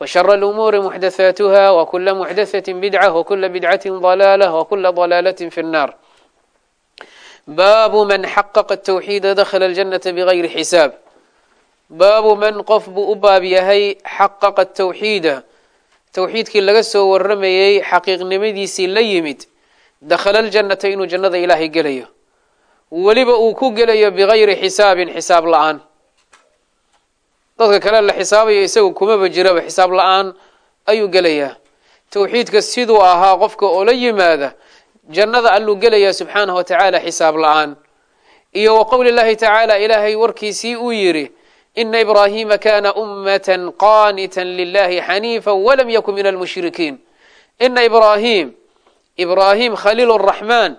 وشر الأمور محدثاتها وكل محدثة بدعة وكل بدعة ضلالة وكل ضلالة في النار باب من حقق التوحيد دخل الجنة بغير حساب baabu man qof buu u baab yahay xaqaqa tawxiida towxiidkii laga soo waramayey xaqiiqnimadiisii la yimid dakhala aljannata inuu jannada ilaahay gelayo weliba uu ku gelayo bigayri xisaabin xisaab la-aan dadka kale la xisaabayo isagu kumaba jiraba xisaab la'aan ayuu gelayaa. Towxiidka siduu ahaa qofka oo la yimaada jannada alluu gelayaa subxaanahu wa tacaala xisaab la'aan. Iyo wa qowli llahi tacaala ilaahay warkiisii uu yidhi ina ibrahima kana ummata qanita lilahi xaniifa walam yakun min almushrikiin ina ibrahim ibrahim khaliil raxmaan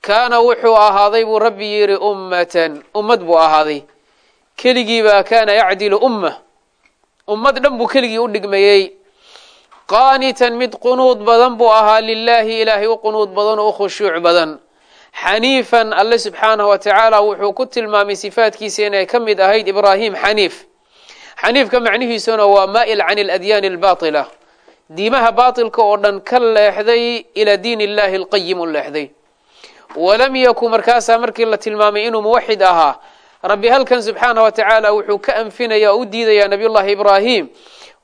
kaana wuxuu ahaaday buu rabbi yihi ummatan ummad buu ahaaday keligiibaa kaana yacdilu umma ummad dhan buu keligii u dhigmayey. Qaanitan mid qunuud badan buu ahaa lilaahi ilaahay u qunuud badan oo u khushuuc badan. Xaniifan alle subxaanahu wa tacaala wuxuu ku tilmaamay sifaadkiisa inay ka mid ahayd ibraahim xaniif. Xaniifka macnihiisuna waa maa'il can aladyaani albaatila. Diimaha baatilka oo dhan ka leexday ilaa diin illahi alqayim u leexday. Walam yakun markaasaa markii la tilmaamay inuu muwaxid ahaa rabbi halkan subxaanah wa wuxuu ka anfinaya u diidayaa nabiy llahi ibraahim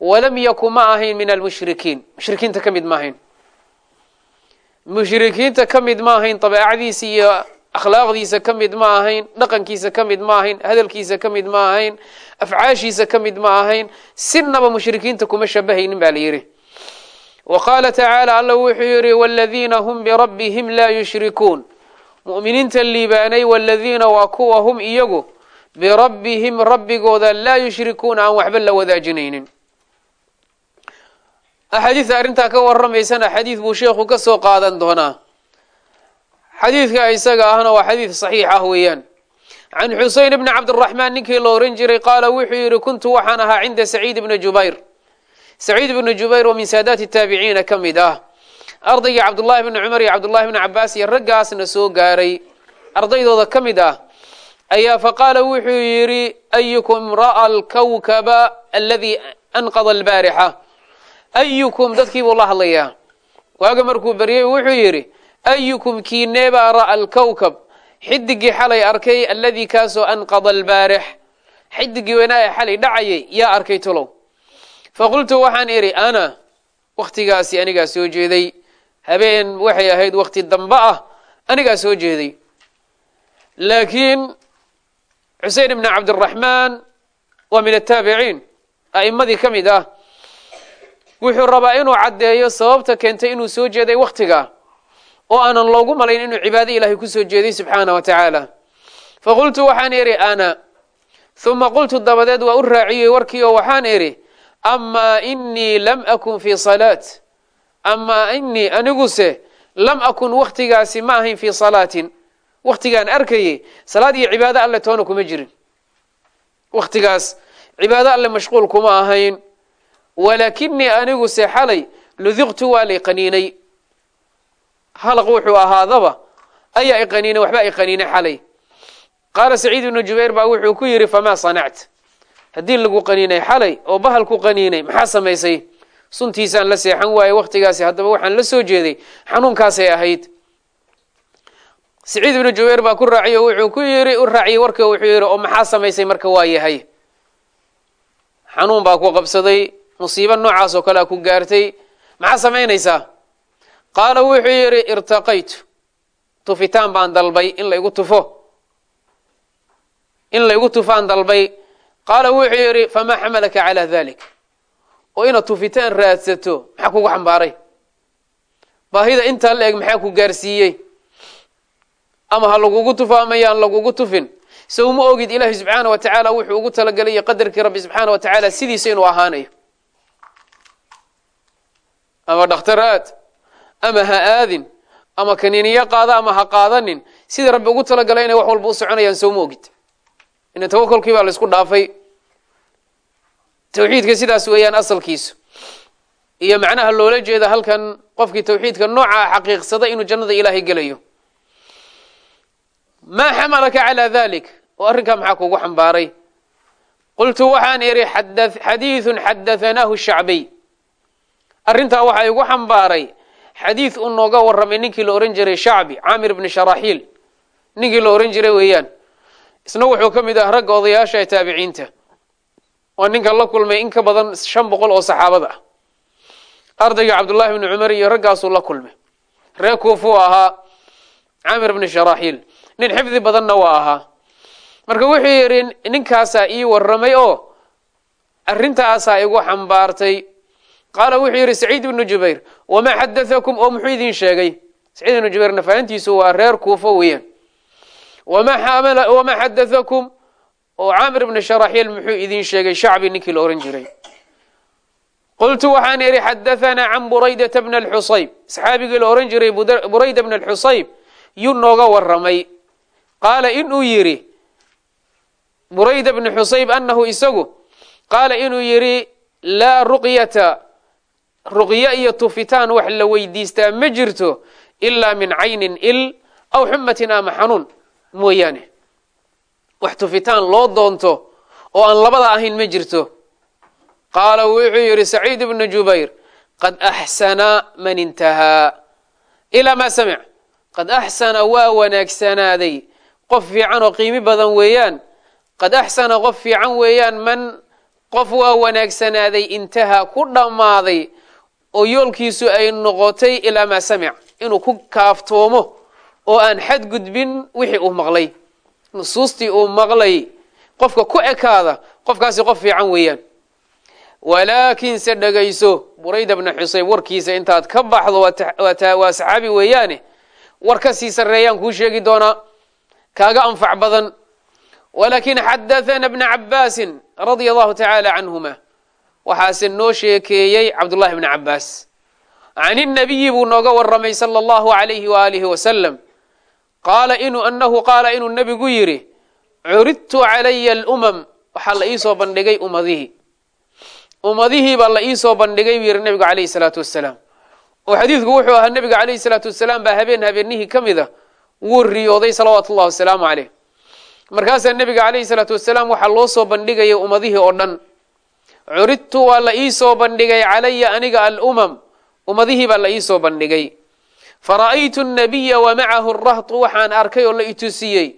walam yakun ma ahayn min almushrikiin mushrikiinta ka mid ma ahayn mushrikiinta ka mid ma ahayn dabeecadiisa iyo akhlaaqdiisa ka mid ma ahayn dhaqankiisa ka mid ma ahayn hadalkiisa ka mid ma ahayn afcaashiisa ka mid ma ahayn sinaba mushrikiinta kuma shabahaynin ba la yidhi. Wa qaala tacaala alla wuxuu yidhi waladiina hum birabbihim laa yushrikuun mu'miniinta liibaanay waladiina waa kuwa hum iyagu birabbihim rabbigooda laa yushrikuuna aan waxba la wadaajinaynin. Axaadiida arrintaa ka waramaysana xadiid buu sheekhu ka soo qaadan doonaa. Xadiidka isaga ahna waa xadiid saxiix ah weeyaan. Can xuseyn bni cabdiraxmaan ninkii la oran jiray qaala wuxuu yidhi kuntu waxaan ahaa cinda saciid bni jubayr. Saciid bni jubayr oo min saadaati taabiciina ka mid ah ardaygii cabdullahi bni cumar iyo cabdullahi bni cabaas iyo raggaasna soo gaaray. Ardaydooda ka mid ah ayaa faqaala wuxuu yidhi ayukum ra'a alkawkaba aladii anqada albaarixa. Ayukum dadkii buu la hadlayaa. Waaga markuu beryay wuxuu yidhi ayukum kiineebaa ra'a alkawkab xidigii xalay arkay alladii kaasoo anqada albaarix. Xidigii weynaa ee xalay dhacayay yaa arkay tulow. Faqultu waxaan idhi ana wakhtigaasi anigaa soo jeeday habeen waxay ahayd wakhti dambe ah. Anigaa soo jeeday. Laakiin xusein ibni cabdiraxmaan waa min ataabiciin a'immadii ka mid ah. Wuxuu rabaa inuu caddeeyo sababta keentay inuu soo jeeday wakhtiga oo aanan loogu malayn inuu cibaado ilaahay ku soo jeeday subxaana wa tacaala faqultu waxaan idhi ana. Huma qultu dabadeed waa u raaciyey warkii oo waxaan idhi amaa inii lam akun fii salaat amaa inii aniguse lam akun wakhtigaasi ma ahayn fii salaatin. Wakhtigaan arkayey salaad iyo cibaado alle toona kuma jirin. Wakhtigaas cibaado alle mashquul kuma ahayn. Walaakinii aniguse xalay ludiqtu waa la iqaniinay halaq wuxuu ahaadaba ayaa iqaniinay waxbaa iqaniinay xalay. Qaala saciid ibnu jubayr baa wuxuu ku yidhi famaa sanact? Haddii lagu qaniinay xalay oo bahal ku qaniinay maxaa samaysay suntiisaan la seexan waaye wakhtigaasi haddaba waxaan la soo jeeday xanuunkaasay ahayd. Saciid ibnu jubayr baa ku raaciyo wuxuu ku yidhi u raaciyey warka wuxuu yidhi oo maxaa samaysay marka waa yahay? Xanuun baa ku qabsaday musiibo noocaas oo kalea ku gaartay. Maxaa samaynaysaa? Qaala wuxuu yidhi irtaqaytu tufitaan baan dalbay in laygu tufo. In laygu tufaan dalbay. Qaala wuxuu yidhi famaa xamalaka calaa dalik oo inaad tufitaan raadsato maxaa kugu xambaaray? Baahida intaa la eg maxaa ku gaarsiiyey? Ama ha lagugu tufo ama yaan lagugu tufin? Sow ma ogid ilaahi subxaana wa tacaala wuxuu ugu talagelaya qadarkii rabbi subxaana wa tacaala sidiisa inuu ahaanayo? Ama dhakhtar aad ama ha aadin? Ama kaniiniyo qaada ama ha qaadanin? Sidii rabbi ugu talagalay inay wax walba u soconayaan sow ma ogid. Ina tawakolkii baa laysku dhaafay tawxiidka sidaas weeyaan asalkiisu. Iyo macnaha loola jeeda halkan qofkii tawxiidka noocaa xaqiiqsada inuu jannada ilaahay gelayo. Maa xamalaka calaa dalik oo arrinkaa maxaa kugu xambaaray? Qultu waxaan idhi xadiidun xadahanaahu shacbiy arrintaa waxaa igu xambaaray xadiid uu nooga warramay ninkii la ohan jiray shacbi caamir bni sharaxiil. Ninkii la ohan jiray weeyaan. Isna wuxuu ka mid ah ragga odayaasha ee taabiciinta oo ninkan la kulmay in ka badan shan boqol oo saxaabada. Ah ardayga cabdullaahi bni cumar iyo raggaasuu la kulmay. Ree kuufuu ahaa caamir bni sharaxiil nin xifdi badanna waa ahaa. Marka wuxuu yidhi ninkaasaa ii warramay oo arrintaasaa igu xambaartay. Qaala wuxuu yidhi saciid ibnu jubayr wamaa xadaakum oo muxuu idin sheegay. Saciid ibnu jubayr nafahantiisu waa reer kuufo weeyaan. Wamaa xadaakum oo caamir ibni sharaxiil muxuu idin sheegay shacbi ninkii la ohan jiray. Qultu waxaan idhi xadahanaa can buraydata bna alxusayb saxaabigii la ohan jiray burayda bna alxusayb yuu nooga warramay. Qaala inuu yidhi burayda bni xusayb annahu isagu? Qaala inuu yidhi laa ruqyata ruqyo iyo tufitaan wax la weydiistaa ma jirto ilaa min caynin il aw xumatin ama xanuun mooyaane wax tufitaan loo doonto oo aan labada ahayn ma jirto. Qaala wuxuu yidhi saciid ibnu jubayr qad axsana man intahaa ilaa maa samic qad axsana waa wanaagsanaaday. Qof fiican oo qiimi badan weeyaan. Qad axsana qof fiican weeyaan. Man qof waa wanaagsanaaday intahaa ku dhammaaday. Oo yoolkiisu ay noqotay ilaa maa samic inuu ku kaaftoomo oo aan xadgudbin wixii uu maqlay nusuustii uu maqlay qofka ku ekaada qofkaasi qof fiican weeyaan. Walaakinse dhegayso burayda bna xusayb warkiisa intaad ka baxdo waa saxaabi weeyaane war ka sii sarreeyaan kuu sheegi doonaa kaaga anfac badan. Walakin xadathana bna cabaasin radia allahu tacaala canhuma waxaase noo sheekeeyey cabdullahi bni cabaas can inabiyi buu nooga warramay sala allahu alayhi waalihi wasalam qaala inuu anahu qaala inuu nebigu yidhi curidtu calaya alumam. Waxaa la iisoo bandhigay ummadihii ummadihii baa la iisoo bandhigay buu yidhi nebigu calayhi salaatu wasalaam oo xadiidku wuxuu ahaa nebiga calayhi salaatu wasalaam baa habeen habeenihii ka mid a wuu riyooday salawaatu ullahi wasalaamu caleyh markaasaa nebiga calayhi salaatu wasalaam waxaa loo soo bandhigaya ummadihii oo dhan. Curidtu waa la iisoo bandhigay calaya aniga alumam. Ummadihii baa la iisoo bandhigay fara'aytu nabiya wa macahu rahtu waxaan arkay oo la itusiyey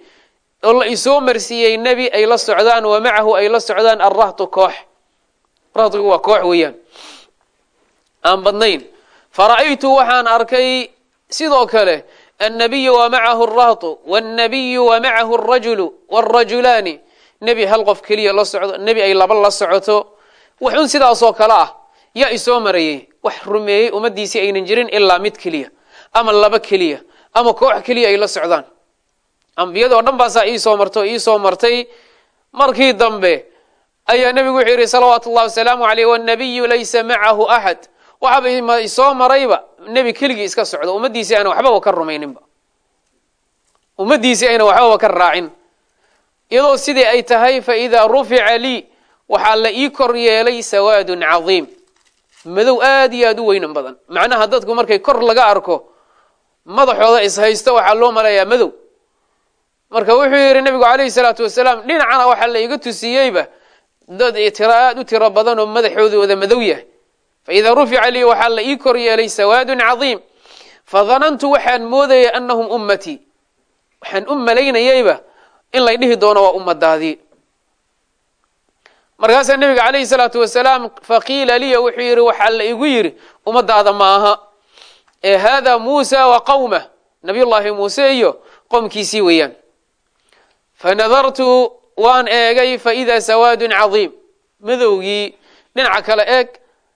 oo la isoo marsiiyey nebi ay la socdaan wa macahu ay la socdaan alrahtu koox. Rahtigu waa koox weeyaan. Aan badnayn. Fara'aytu waxaan arkay sidoo kale annabiyu wa macahu alrahtu wاnnabiyu wa macahu alrajulu wاlrajulaani nebi hal qof keliya la socdo nebi ay laba la socoto. Waxun sidaasoo kale ah yaa isoo marayey wax rumeeyey ummaddiisii aynan jirin ilaa mid keliya ama laba keliya ama koox keliya ay la socdaan. Ambiyada oo dhan baasaa iisoo marta oo iisoo martay. Markii dambe ayaa nebigu wuxuu yidhi salawaatu ullahi wasalaamu aleyh wanabiyu laysa macahu axad waxaaba isoo marayba nebi keligii iska socdo ummaddiisii ayna waxbaba ka rumayninba. Ummaddiisii ayna waxbaba ka raacin. Iyadoo sidii ay tahay fa idaa rufica lii waxaa la ii kor yeelay sawaadun cadiim. Madow aad iyo aad u weynan badan. Macnaha dadku markay kor laga arko madaxooda ishaysto waxaa loo maleeyaa madow. Marka wuxuu yidhi nebigu calayhi salaatu wasalaam dhinacana waxaa la iga tusiyeyba. Dad tiro aad u tiro badan oo madaxoodu wada madow yahay. Fa idaa rufica lii waxaa la ii kor yeelay sawaadun cadiim. Fadanantu waxaan moodayay annahum ummatii waxaan u malaynayeyba in lay dhihi doono waa ummadaadii markaasaa nebiga calayhi salaatu wasalaam faqiila liya wuxuu yidhi waxaa la igu yidhi ummadaada ma aha ee haadaa muusa wa qawmah nabiyullaahi muuse iyo qomkiisii weeyaan. Fa nadartu waan eegay fa idaa sawaadun cadiim. Madowgii dhinaca kale eeg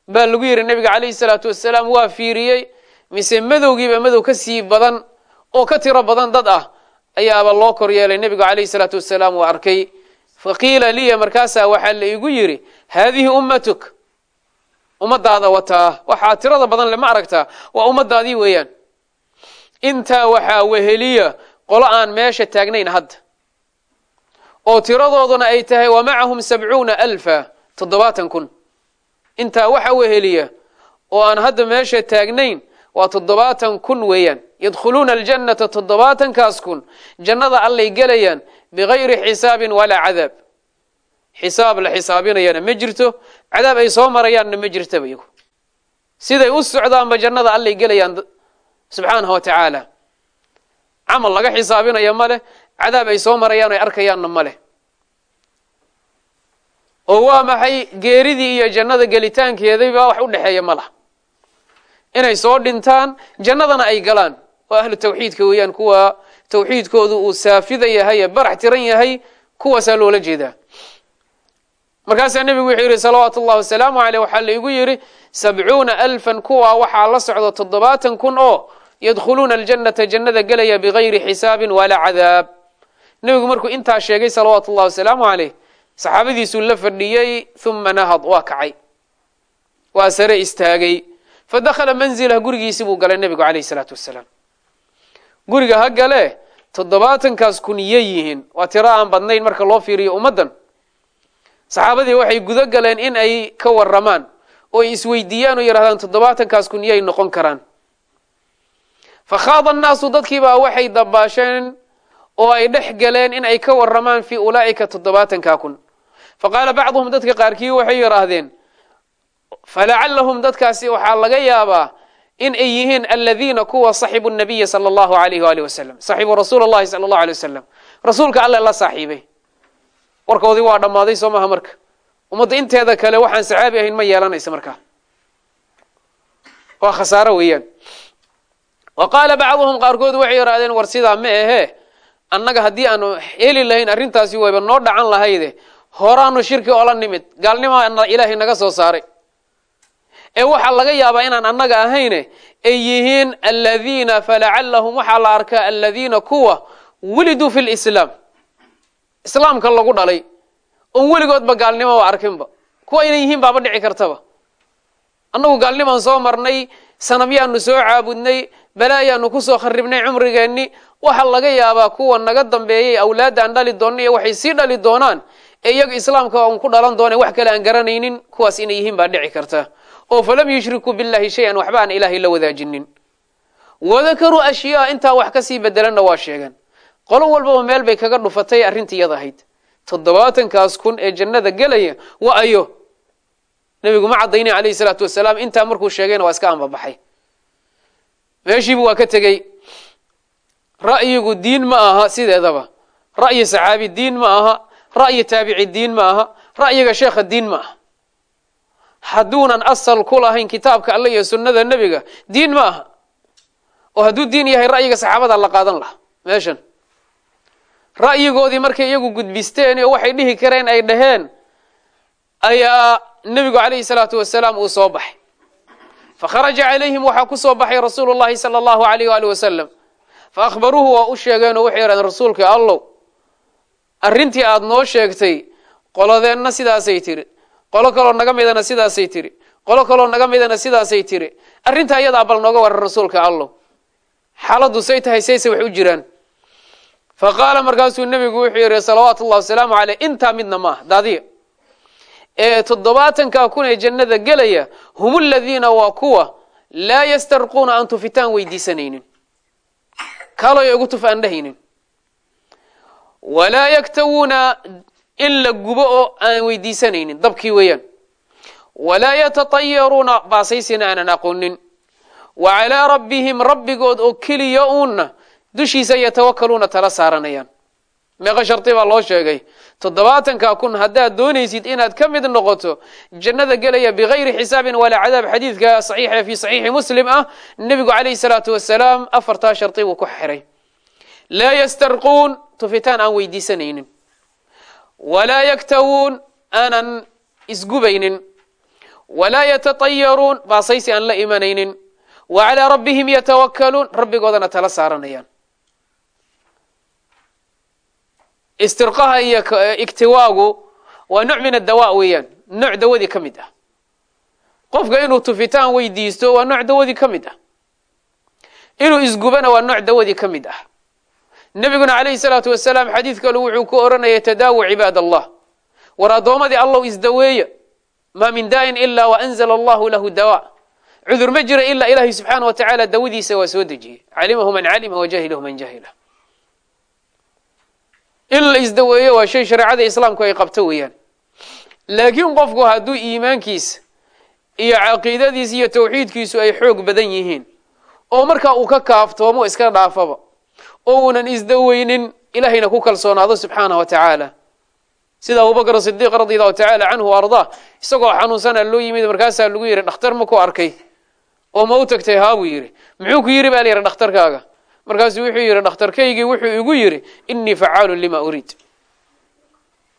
baa lagu yidhi nebiga calayhi salaatu wasalaam waa fiiriyey mise madowgiiba madow ka sii badan oo ka tiro badan dad ah ayaaba loo kor yeelay nebigu calayhi salaatu wasalaam uu arkay. Fa qiila liya markaasaa waxaa la igu yidhi haadihi ummatuk ummadaada wataa waxaa tirada badan le ma aragtaa waa ummadaadii weeyaan. Intaa waxaa weheliya qolo aan meesha taagnayn hadda oo tiradooduna ay tahay wa macahum sabcuuna alfa toddobaatan kun. Intaa waxa weheliya oo aan hadda meesha taagnayn waa toddobaatan kun weeyaan. Yadkhuluuna aljannata toddobaatankaas kun jannada allay gelayaan bigayri xisaabin walaa cadaab xisaab la xisaabinayana ma jirto cadaab ay soo marayaanna ma jirtaba iyagu siday u socdaanba jannada allay gelayaan subxaanahu wa tacaala. Camal laga xisaabinaya ma leh cadaab ay soo marayaan ay arkayaanna ma leh. Oo waa maxay geeridii iyo jannada gelitaankeedaba wax u dhexeeya ma laha inay soo dhintaan jannadana ay galaan. Oo ahlu tawxiidka weeyaan kuwa tawxiidkoodu uu saafida yahay barax tiran yahay kuwaasaa loola jeedaa markaasaa nebigu wuxuu yidhi salawaatu ullahi wasalaamu caleyh waxaa laigu yidhi sabcuuna alfan kuwaa waxaa la socda toddobaatan kun oo yadkhuluuna aljannata jannada gelaya bigayri xisaabin walaa cadaab. Nebigu markuu intaa sheegay salawaatu ullahi wasalaamu caleyh saxaabadiisuu la fadhiyey uma nahad waa kacay. Waa sare istaagay. Fa dakhala manzilah gurigiisi buu galay nebigu calayhi salaatu wasalaam guriga ha gale toddobaatankaas kun yay yihiin. Waa tiro aan badnayn marka loo fiiriyo ummaddan saxaabadii waxay gudo galeen in ay ka waramaan oo ay isweydiiyaan oo yidhahdaan toddobaatankaas kun yay noqon karaan. Fa khaada annaasu dadkiibaa waxay dabaasheen oo ay dhex galeen in ay ka waramaan fii ulaa'ika toddobaatankaa kun. Fa qaala bacduhum dadka qaarkii waxay yidhaahdeen falacallahum dadkaasi waxaa laga yaabaa in ay yihiin aladiina kuwa saxibu nabiya sala allahu alayh waali wasalam saxibu rasuula allahi sala allahu alay wasalam rasuulka alle la saaxiibay warkoodii waa dhammaaday soo maha marka. Ummadda inteeda kale waxaan saxaabi ahayn ma yeelanaysa markaa waa khasaaro weeyaan. Wa qaala bacduhum qaarkood waxay yidhahdeen war sidaa ma ahee annaga haddii aanu heli lahayn arrintaasi wayba noo dhacan lahayde. Horaanu shirki ola nimid. Gaalnimaa ilaahay naga soo saaray. Ee waxaa laga yaabaa inaan annaga ahayne ay yihiin aladiina falacallahum waxaa la arkaa aladiina kuwa wuliduu fi lislaam islaamka lagu dhalay oon weligoodba gaalnimoba arkinba. Kuwa inay yihiin baaba dhici kartaba. Annagu gaalnimaan soo marnay sanamyaanu soo caabudnay balaayaanu ku soo kharibnay cumrigeenni waxaa laga yaabaa kuwa naga dambeeyay awlaadda aan dhali doonna iyo waxay sii dhali doonaan ee iyaga islaamka un ku dhalan doona wax kale aan garanaynin kuwaas inay yihiin baa dhici karta. Oo falam yushrikuu billahi shay-an waxba aan ilaahay la wadaajinin. Wadakaruu ashyaa intaa wax ka sii bedelanna waa sheegan qolo walbaba meel bay kaga dhufatay arrintii ahayd. Toddobaatankaas kun ee jannada gelaya wa ayo. Nebigu ma caddayni calayhi salaatu wasalaam intaa markuu sheegayna waa iska anbabaxay meeshiibu waa ka tegey ra'yigu diin ma aha sideedaba. Ra'yi saxaabi diin ma aha ra'yi taabici diin ma aha ra'yiga sheekha diin ma aha. Hadduunan asal ku lahayn kitaabka alle iyo sunnada nebiga diin ma aha. Oo hadduu diin yahay ra'yiga saxaabada la qaadan laha meeshan ra'yigoodii markay iyagu gudbisteen oo waxay dhihi kareen ay dhaheen ayaa nebigu calayhi salaatu wasalaam uu soo baxay. Fakharaja calayhim waxaa ku soo baxay rasuulu llahi sala allahu alayh waali wasalam fa akhbaruuhu waa u sheegeen oo waxay yidhahdeen rasuulka allow arrintii aada noo sheegtay qolodeenna sidaasay tiri qolo kaloo naga midana sidaasay tiri qolo kaloo naga midana sidaasay tiri. Arrintaa iyadaa bal nooga waran rasuulka allow. Xaaladdu say tahay sayse wax u jiraan fa qaala markaasuu nebigu wuxuu yidhi salawaatu ullahi wasalaamu caleyh intaa midna maaha daadiya ee toddobaatankaa kun ee jannada gelaya hum aladiina waa kuwa laa yastarquuna aan tufitaan weydiisanaynin kaaloy ugu tuf aan dhahaynin walaa yaktawuuna in la gubo oo aan weydiisanaynin dabkii weeyaan walaa yatatayaruuna baasaysina aanan aqoonin wa calaa rabbihim rabbigood oo keliya uunna dushiisa yatawakaluuna tala saaranayaan. Meeqa shardi baa loo sheegay. Toddobaatanka kun haddaad doonaysid inaad ka mid noqoto jannada gelaya bigayri xisaabin walaa cadaab xadiidka saxiixa fi saxiixi muslim ah nebigu calayhi salaatu wasalaam afartaa shardi buu ku xiray. Laa yastarquun tufitaan aan weydiisanaynin. Walaa yaktawuun aanan isgubaynin. Walaa yatatayaruun baasaysi aan la imanaynin. Wa calaa rabbihim yatawakkaluun rabbigoodana tala saaranayaan istirqaha iyo igtiwaagu waa nooc min adawaa weeyaan. Nooc dawadii ka mid ah. Qofka inuu tufitaan weydiisto waa nooc dawadii ka mid ah. Inuu isgubana waa nooc dawadii ka mid ah. Nebiguna calayhi salaatu wasalaam xadiid kale wuxuu ku oranaya tadaawu cibaad allah war addoomadii allow isdaweeya maa min daa'in ilaa waanzala allahu lahu dawa. Cudur ma jira ilaa ilaahay subxaana wa tacaala dawadiisa waa soo dejiyey. Calimahu man calima wajahilahu man jahila in la isdaweeyo waa shay shareecada islaamku ay qabto weeyaan. Laakiin qofku hadduu iimaankiisa iyo caqiidadiisa iyo tawxiidkiisu ay xoog badan yihiin oo markaa uu ka kaaftoomo iska dhaafaba oo uunan isdaweynin ilahayna ku kalsoonaado subxaanah wa tacaala. Sida abubakr sidiiq radi allahu tacaala canhu o ardaa isagoo xanuunsana loo yimid markaasaa lagu yidhi dhakhtar ma ku arkay? Oo ma u tagtay haa buu yidhi. Muxuu ku yidhi? baa la yidhi dhakhtarkaaga markaasuu wuxuu yidhi dhakhtarkaygii wuxuu igu yidhi inii facaalun lima uriid.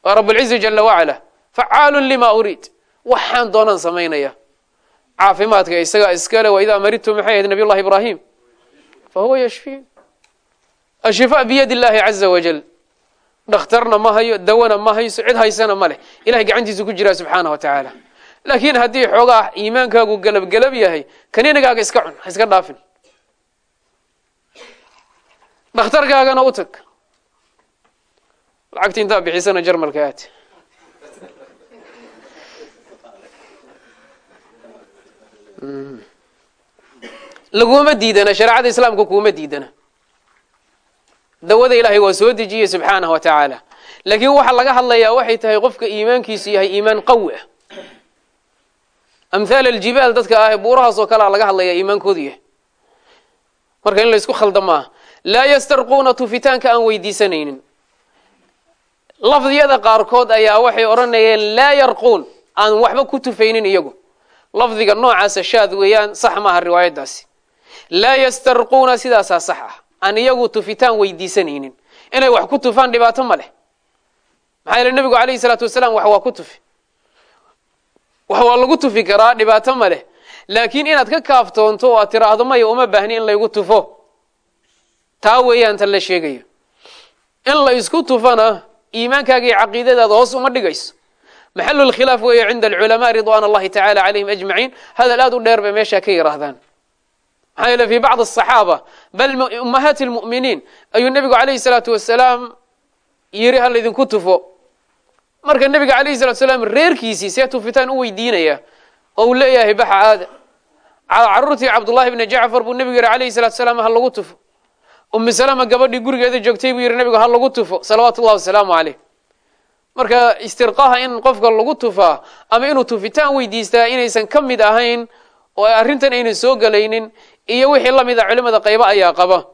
Waa rabulcizi jala wacala facaalun lima uriid. Waxaan doonaan samaynaya. Caafimaadka isagaa iskale wa idaa maridtu maxay ahayd nabiy ibraahim? Fa huwa yashfiin. Ashifaa biyadi illahi caza wajal dhakhtarna ma hayo dawana ma hayso cid haysana ma leh. Ilahay gacantiisu ku jiraa subxaanah wa tacaala laakiin haddii xoogaa iimaankaagu gelabgelab yahay kaninigaaga iska cun ha iska dhaafin dhakhtarkaagana u tag. Lacagti intaa bixisana jarmalka aad. Laguma diidana shareecada islaamka kuma diidana. Dawada ilaahay waa soo dejiyey subxaanah wa tacaala. Laakiin waxaa laga hadlayaa waxay tahay qofka iimaankiisu yahay iimaan qawi ah. Amhaal aljibaal dadka ah buurahaas oo kalea laga hadlaya iimaankoodu yahay. Marka in laysku khalda maaha laa yastarquuna tufitaanka aan weydiisanaynin. Lafdiyada qaarkood ayaa waxay odhanayeen laa yarquun aan waxba ku tufaynin iyagu. Lafdiga noocaasa shaad weeyaan sax maaha riwaayadaasi laa yastarquuna sidaasaa sax ah. Aan iyagu tufitaan weydiisanaynin. Inay wax ku tufaan dhibaato ma leh. Maxaa yeele nebigu calayhi salaatu wasalaam wax waa ku tufi. Wax waa lagu tufi karaa dhibaato ma leh. Laakiin inaad ka kaaftoonto oo aad tiraahdo maya uma baahni in laygu tufo taa weeyaan tan la sheegayo in la isku tufana iimaankaaga iyo hoos uma dhigayso. Maxalu lkhilaaf weeye cinda alculamaa ridwan allahi tacala calayhim ajmaciin. Hadal aad u dheer bay meeshaa ka yidhaahdaan maxaa yeele fi bacdi asaxaaba bal ummahaati lmu'miniin ayuu nebigu calayhi salaatu wasalaam yiri ha laydinku tufo. Marka nebiga calayhi salatu salaam reerkiisii see tufitaan u weydiinaya oo uu leeyahay baxa aada. Caruurtii cabdullahi bni jacfar buu nebigu yihi calayhi salatu salaam ha lagu tufo umi salama gabadhii gurigeeda joogtay buu yihi nebigu ha lagu tufo. Salawaatu ullahi wasalaamu caleyh marka istirqaha in qofka lagu tufaa ama inuu tufitaan weydiistaa inaysan ka mid ahayn oo arrintan aynan soo gelaynin iyo wixii la mid a culimada qaybo ayaa qaba.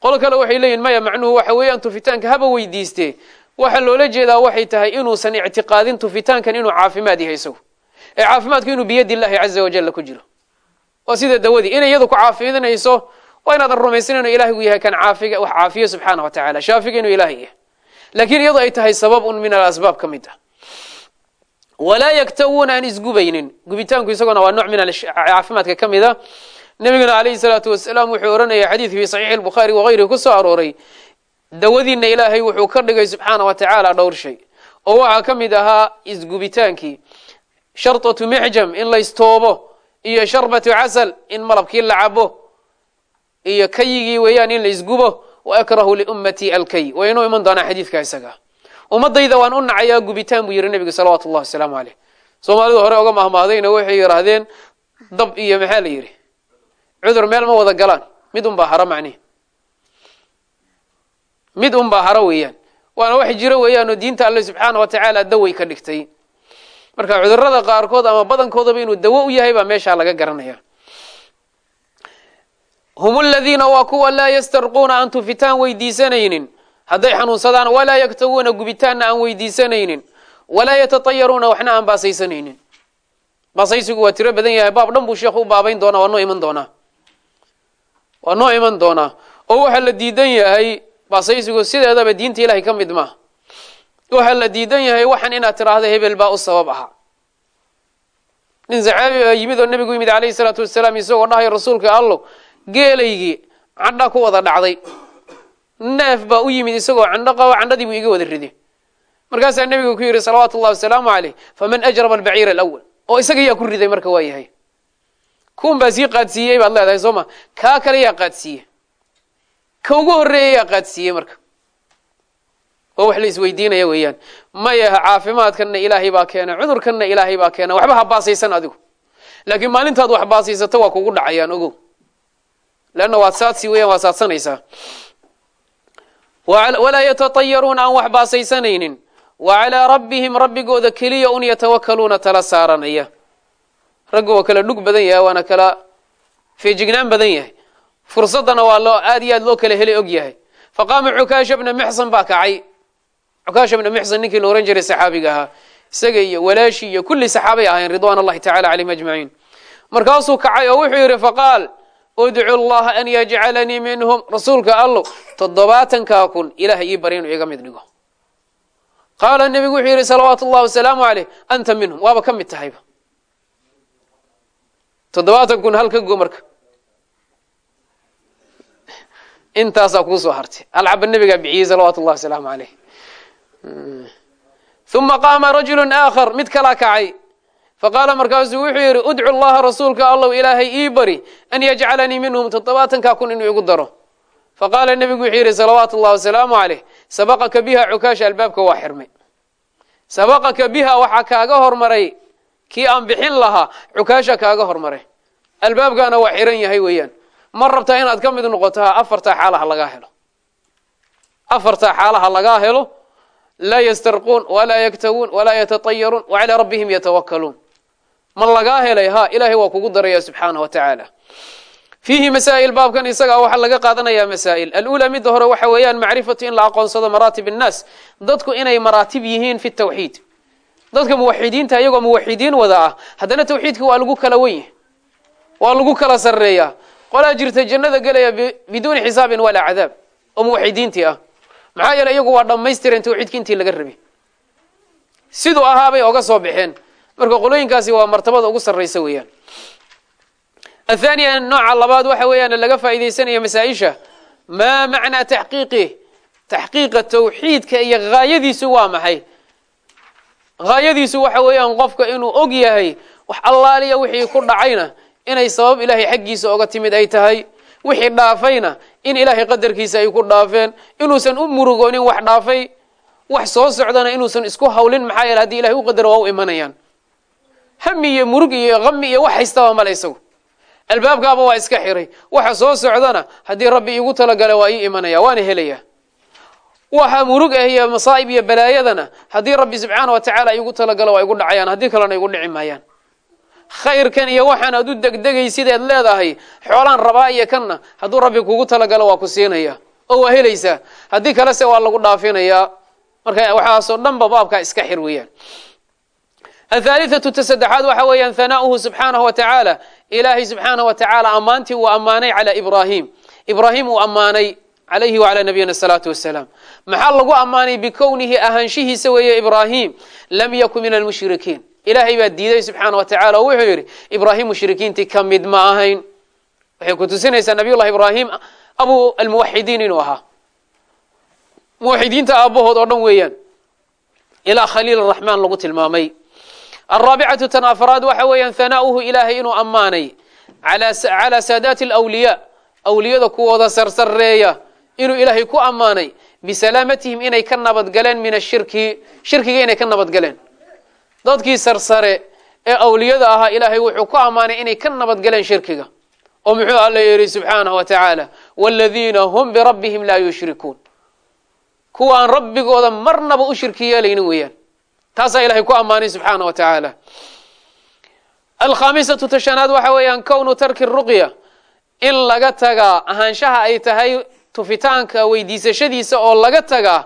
Qolo kale waxay leeyihiin maya macnuhu waxa weeyaan tufitaanka haba weydiiste waxa loola jeedaa waxay tahay inuusan ictiqaadin tufitaankan inuu caafimaad yahay isagu. Ee caafimaadku inuu biyadi illahi caza wajalla ku jiro. Waa sida dawadii inay iyadu ku caafidinayso waa inaadan rumaysan inuu ilahigu yahay kan caafiga wax caafiyo subxaana wa tacala shaafiga inuu ilahay yahay. Laakiin iyadu ay tahay sabab un min alasbaab ka mid ah. Walaa yaktawuuna aan isgubaynin. Gubitaanku isaguna waa nooc min caafimaadka ka mid a nabiguna calayhi salaatu wasalaam wuxuu oranaya xadiid fi saxiixi lbukhaari wagayrihi ku arooray. Dawadiina ilaahay wuxuu ka dhigay subxaana wa tacaala dhowr shay. Oo waxaa ka mid ahaa isgubitaankii. Sharطatu mixjam in laystoobo iyo sharbatu casal in malabkii la cabo iyo kayigii weeyaan in la isgubo waakrahu liummatii alkay. Waa inuu iman doonaa xadiidka isaga. Ummadayda waan u nacayaa gubitaan buu yihi nebigu salawaatu llahi wasalaamu caleyh soomaalidu hore oga mahmaadayna waxay yidhaahdeen dab iyo maxaa la yidhi? Cudur meel ma wada galaan. Mid un baa haro macnihi mid un baa haro weeyaan. Waana wax jiro weeyaan oo diinta alle subxaana wa tacaala daway ka dhigtay. Marka cudurrada qaarkood ama badankoodaba inuu dawo u yahay baa meeshaa laga garanaya hum aladiina waa kuwa laa yastarquuna aan tufitaan weydiisanaynin hadday xanuunsadaan walaa yaktawuuna gubitaanna aan weydiisanaynin walaa yatatayaruuna waxna aan baasaysanaynin baasaysigu waa tiro badan yahay baab dhan buu sheekhu u baabayn doonaa waa noo iman doonaa waa noo iman doonaa oo waxaa la diidan yahay baasaysigu sideedaba diinta ilahay ka mid maaha waxaa la diidan yahay waxan inaad tiraahdo hebel baa u sabab ahaa nin saxaabi yimid oo nebigu yimid calayhi salaatu wasalaam isagoo dhahayo rasuulka allow geelaygii candha ku wada dhacday. Neef baa u yimid isagoo candho qabo candhadii buu iga wada riday. Markaasaa nebigu ku yidhi salawaatu ullahi wasalaamu caleyh faman ajraba albaciira alawal oo isaga yaa ku riday marka waa yahay. Kuwan baa sii qaadsiiyey baad leedahay soo ma? Kaa kale yaa qaadsiiye ka ugu horreeya yaa qaadsiiyey marka. Oo wax la isweydiinaya weeyaan. Maya caafimaadkanna ilaahay baa keena cudurkanna ilaahay baa keena waxba ha baasaysan adigu. Laakiin maalintaad wax baasaysato waa kugu dhacayaan ogow leanna waad saadsi weeyaan waad saadsanaysaa walaa yatatayaruuna aan wax baasaysanaynin wa calaa rabbihim rabbigooda keliya un yatawakaluuna tala saaranaya ragga waa kala dhug badan yahay waana kala feejignaan badan yahay fursaddana waa loo aad iyo aad loo kala heli og yahay faqaama cukaasha bna mixsan baa kacay cukaasha bna mixsan ninkii la ohan jiray saxaabiga ahaa isaga iyo walaashii iyo kulli saxaabay ahayn markaasuu kacay oo udcu llaha an yajcalanii minhum. Rasuulka allow toddobaatankaa kun ilahay ii bari inuu iga mid dhigo. Qaala nebigu wuxuu yidhi salawaatu ullahi wasalaamu caleyh anta minhum. Waaba ka mid tahayba toddobaatan kun halka go marka. Intaasaa kuusoo hartay. Alcaba nebigaa bixiyey salawaatu ullahi wasalaamu caleyh uma qaama rajulu aakhar mid kalaa kacay faqaala markaasuu wuxuu yidhi udcu llaha rasuulka allow ilaahay ii bari an yajcalanii minhum toddobaatankaa kun inuu igu daro faqaala nebigu wuxuu yidhi salawaatu ullahi wasalaamu caleyh sabaqaka biha cukaasha albaabka waa xirmay sabaqaka biha waxaa kaaga hormaray kii aan bixin lahaa cukaasha kaaga hormaray albaabkaana waa xiran yahay weeyaan ma rabtaa inaad ka mid noqoto afartaa xaalaha lagaa helo afartaa xaalaha lagaa helo laa ystarquun walaa yaktawuun walaa yatatayaruun wacalaa rabbihim yatawakaluun ma lagaa helay ha ilahay waa kugu daraya subxaanah wa tacaala. Fiihi masaa'il baabkan isagaa waxaa laga qaadanayaa masaa'il. Alula midda hore waxa weeyaan macrifatu in la aqoonsado maraatib annaas. Dadku inay maraatib yihiin fi tawxiid. Dadka muwaxidiinta iyagoo muwaxidiin wada ah haddana tawxiidka waa lagu kala wen waa lagu kala sarreeyaa qolaa jirta jannada gelaya biduuni xisaabin walaa cadaab. Oo muwaxidiintii ah. Maxaa yeele iyagu waa dhammaystireen tawxiidki intii laga rabay. Siduu ahaabay oga soo baxeen marka qolooyinkaasi waa martabada ugu sarraysa weeyaan. Athaniya nooca labaad waxa weeyaan laga faa'iidaysanaya masaa-isha. Maa macnaa taxqiiqih taxqiiqa tawxiidka iyo haayadiisu waa maxay? Haayadiisu waxa weeyaan qofka inuu og yahay wax allaaliya wixii ku dhacayna inay sabab ilaahay xaggiisa oga timid ay tahay wixii dhaafayna in ilaahay qadarkiisa ay ku dhaafeen inuusan u murugoonin wax dhaafay wax soo socdana inuusan isku hawlin maxaa yeele haddii ilahay u qadaro waa u imanayaan hami iyo murug iyo qami iyo wax haystaba male isagu. Albaabkaaba waa iska xiray. Waxa soo socdana haddii rabbi iigu talagala waa ii imanaya waana helaya. Waxa murug ah iyo masaa'ib iyo balaayadana haddii rabbi subxaana wa tacaala iigu talagalo waa igu dhacayaan haddii kalena igu dhici maayaan. Khayrkan iyo waxaan aad u degdegay sideed leedahay xoolaan rabaa iyo kanna hadduu rabbi kugu talagalo waa ku siinaya. Oo waa helaysaa. Haddii kalese waa lagu dhaafinayaa marka waxaasoo dhanba baabkaa iska xir weeyaan athaalithatu ta saddexaad waxa weeyaan hanaa'uhu subxaanahu wa tacaala ilaahay subxaanahu wa tacaala ammaantii uu ammaanay calaa ibraahim ibraahim uu ammaanay calayhi wacalaa nabiyina asalaatu wassalaam maxaa lagu ammaanay bikownihi ahaanshihiisa weeye ibraahim lam yakun min almushrikiin ilaahay baa diiday subxaana wa tacala oo wuxuu yidhi ibraahim mushrikiintii ka mid ma ahayn waxay ku tusinaysaa nabiy llahi ibraahim abu almuwaxidiin alraabicatu tan afraad waxa weeyaan hanaa'uhu ilaahay inuu ammaanay calaa saadaati alawliyaa awliyada kuwooda sarsareeya inuu ilaahay ku ammaanay bisalaamatihim inay ka nabadgaleen min ashirki shirkiga inay ka nabadgaleen dadkii sarsare ee awliyada ahaa ilaahay wuxuu ku ammaanay inay ka nabadgaleen shirkiga oo muxuu alla yidhi subxaanahu wa tacaala waaladiina hum birabbihim laa yushrikuun kuwa aan rabbigooda marnaba u shirki yeelaynin weeyaan taasaa ilahay ku ammaanay subxaana wa tacaala. Alkhaamisatu tashanaad waxa weeyaan kownu tarki ruqya. In laga tagaa ahaanshaha ay tahay tufitaanka weydiisashadiisa oo laga tagaa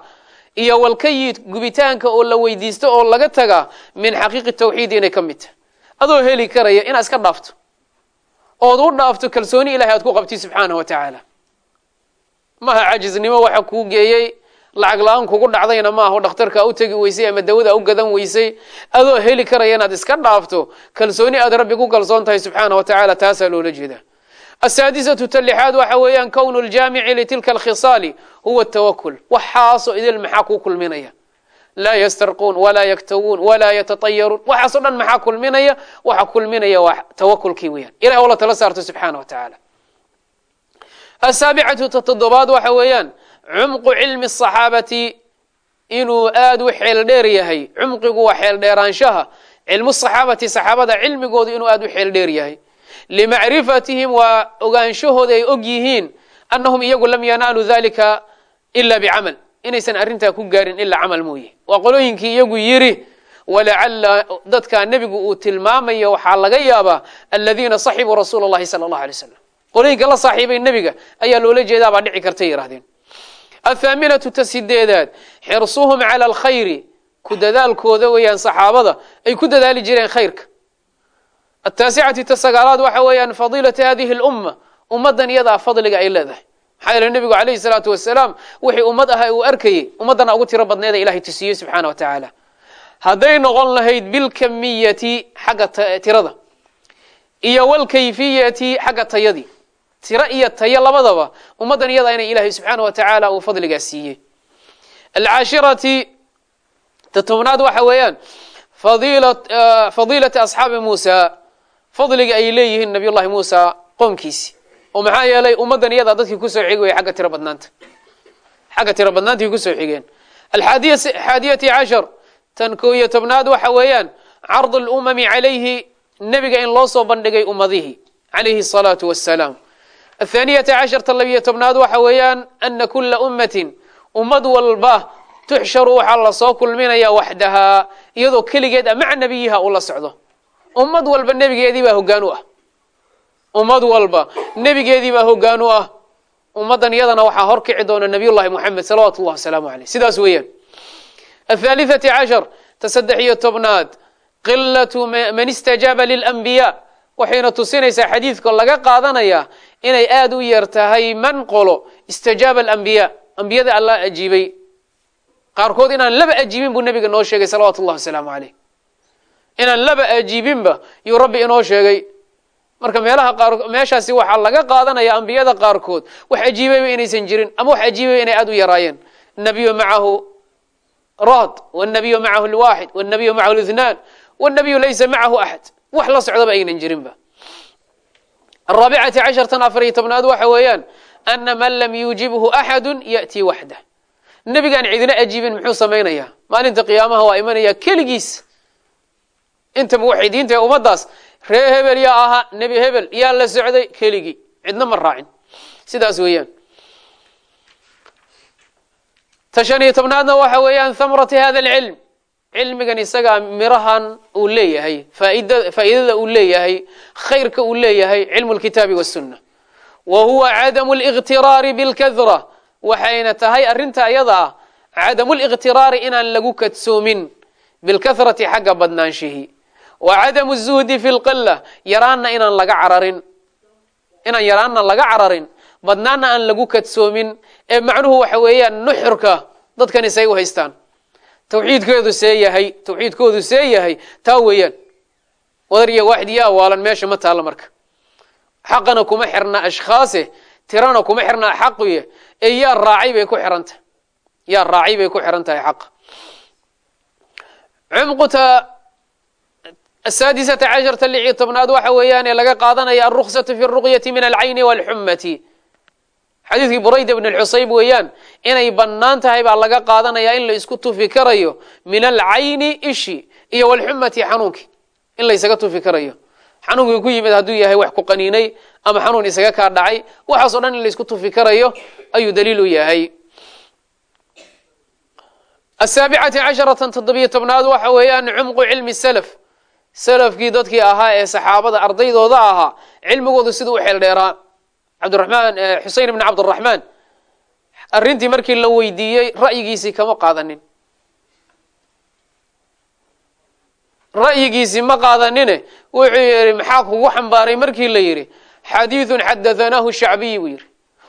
iyo walkayid gubitaanka oo la weydiisto oo laga tagaa min xaqiiqi tawxiid inay ka mid tahay. Adoo heli karaya inaad iska dhaafto. Ood u dhaafto kalsooni ilahay aad ku qabtid subxaanahu wa tacaala. Maha cajiznimo waxa kuu geeyey lacag la'aan kugu dhacdayna ma aho dhakhtarka u tegi weysay ama dawada u gadan weysay adoo heli karaya inaad iska dhaafto kalsooni aad rabbi ku kalsoon tahay subxaana wa tacala taasaa loola jeeda asaadisatu talixaad waxa weeyaan kownu ljaamici litilka alkhisaali huwa tawakul waxaasoo idil maxaa kuu kulminaya? Laa ystarquun walaa yaktawuun walaa yatatayaruun. Waxaasoo dhan maxaa kulminaya? Waxa kulminaya waa tawakulkii weyaan ilahi oo la tala saarto subxaana wa tacaala. Asaabicatu ta waxa weeyaan cumqu cilmi asaxaabati inuu aad u xeel dheer yahay. Cumqigu waa xeel dheeraanshaha. Cilmu saxaabati saxaabada cilmigoodu inuu aad u xeel dheer yahay. Limacrifatihim waa ogaanshahooda ay og yihiin annahum iyagu lam yanaaluu dalika ila bicamal. Inaysan arrintaa ku gaarin ilaa camal mooye. Waa qolooyinkii iyagu yidhi walacala dadka nebigu uu tilmaamayo waxaa laga yaabaa aladiina saxibuu rasuula اllahi sala اllah alay slam qolooyinka la saaxiibay nebiga ayaa loola jeedaa baa dhici kartay yidhahdeen athaaminatu ta sideedaad xirsuhum cala alkhayri ku dadaalkooda weeyaan saxaabada ay ku dadaali jireen khayrka ataasicati ta sagaalaad waxa weeyaan fadiilata hadihi اlumma ummaddan iyadaa fadliga ay leedahay maxaa yeele nebigu calayhi salaatu wasalaam wixii ummad aha uu arkayey ummaddana ugu tiro badneeda ilahay tusiiyey subxaana wa tacaala hadday noqon lahayd bilkamiyati xagga tirada iyo walkayfiyati xagga tayadii tiro iyo tayo labadaba ummaddan iyadaa inay ilaahay subxaana wa tacaala uu fadligaa siiyey. Alcaashirati ta tobnaad waxa weeyaan fadiilati asxaabi muusa fadliga ay leeyihiin nabiy muusa qoomkiisi. Oo maxaa yeelay ummaddan iyadaa dadkii ku soo xigi waya agga tiro badnaanta. Xagga tiro badnaantii ku soo xigeen alxaadiyati cashar tan koo iyo tobnaad waxa weeyaan cardu lumami calayhi nebiga in loo soo bandhigay ummadihi calayhi asalaatu wassalaam athaaniyata cashar tan labiyo tobnaad waxa weeyaan ana kula ummatin ummad walba tuxsharu waxaa la soo kulminaya waxdahaa iyadoo keligeed a maca nebiyiha uu la socdo ummad walba nebigeedii baa hoggaan u ah ummad walba nebigeedii baa hoggaan u ah ummaddan iyadana waxaa horkici doona nabiy llahi moxamed salawaatu llah wasalaamu aleyh sidaas weeyaan athaalithati cashar ta saddex waxayna tusinaysaa xadiidka laga qaadanaya inay aada u yar tahay man qolo istajaaba alambiyaa ambiyada alla ajiibay qaarkood inaan laba ajiibin buu nebiga noo sheegay salawaatu llah wasalaamu aleyh inaan laba ajiibinba yuu rabbi inoo sheegay. Marka meelaha qaar meeshaasi waxaa laga qaadanaya ambiyada qaarkood wax ajiibayba inaysan jirin ama wax ajiibaya inay aada u yaraayeen. Nabiyu macahu rad wnabiyu macahu lwaxid wnabiyu macahu lithnaan wnabiyu laysa macahu axad wax la socdaba aynan jirinba. Araabicati cashartan afar iyo tobnaad waxa weeyaan ana man lam yuujibhu axadu ya'tii waxdah. Nebigaan cidina ajiibin muxuu samaynayaa maalinta qiyaamaha waa imanaya keligiis. Inta muwaxidiinta ee ummaddaas ree hebel yaa ahaa nebi hebel yaa la socday keligii cidna ma raacin. Sidaas weeyaan. Ta iyo tobnaadna waxa weeyaan thamrati hada alcilm cilmigan isagaa mirahan uu leeyahay faaid faa'iidada uu leeyahay khayrka uu leeyahay cilmu lkitaabi wasunna wa huwa cadamu liqtiraari bilkadra waxayna tahay arrinta ayada ah cadamu liqtiraari inaan lagu kadsoomin bilkathrati xagga badnaanshihi. Wa cadamu zuhdi fi lqila yaraanna inaan laga cararin. Inaan yaraanna laga cararin badnaanna aan lagu kadsoomin ee macnuhu waxa weeyaan nuxurka dadkan isay u haystaan tawxiidkeedu see yahay tawxiidkoodu see taa weeyaan wadar iyo waaxid iyo awaalan meesha ma taalla marka. Xaqana kuma xirna ashkhaase tirana kuma xirna xaquye ee yaa raacay bay ku xiran tahay yaa raacay bay ku xiran tahay xaqa cumquta asaadisata casharta lix tobnaad waxa weeyaan ee laga qaadanaya alruksatu fi ruqyati min alcayni walxumati xadiidkii burayda bn xusayb weeyaan inay bannaan tahay baa laga qaadanaya in la isku tufi karayo min alcayni ishi iyo walxumati xanuunki in la ysaga tufi karayo. Xanuunkii ku yimid hadduu yahay wax ku qaniinay ama xanuun isaga kaa dhacay waxaasoo dhan in la isku tufi karayo ayuu daliil u yahay. Asaabicati casharatan toddobiyo tobnaad waxa weeyaan cumqu cilmi salaf salafkii dadkii ahaa ee saxaabada ardaydooda ahaa cilmigoodu siduu u xeel dheeraa cabdiraxmaan xusein ibn cabdiraxmaan arrintii markii la weydiiyey ra'yigiisii kama qaadanin. Ra'yigiisii ma qaadanine. Wuxuu yidhi maxaa kugu xambaaray markii la yidhi? Xadiidun xadahanaahu shacbiyi buu yidhi.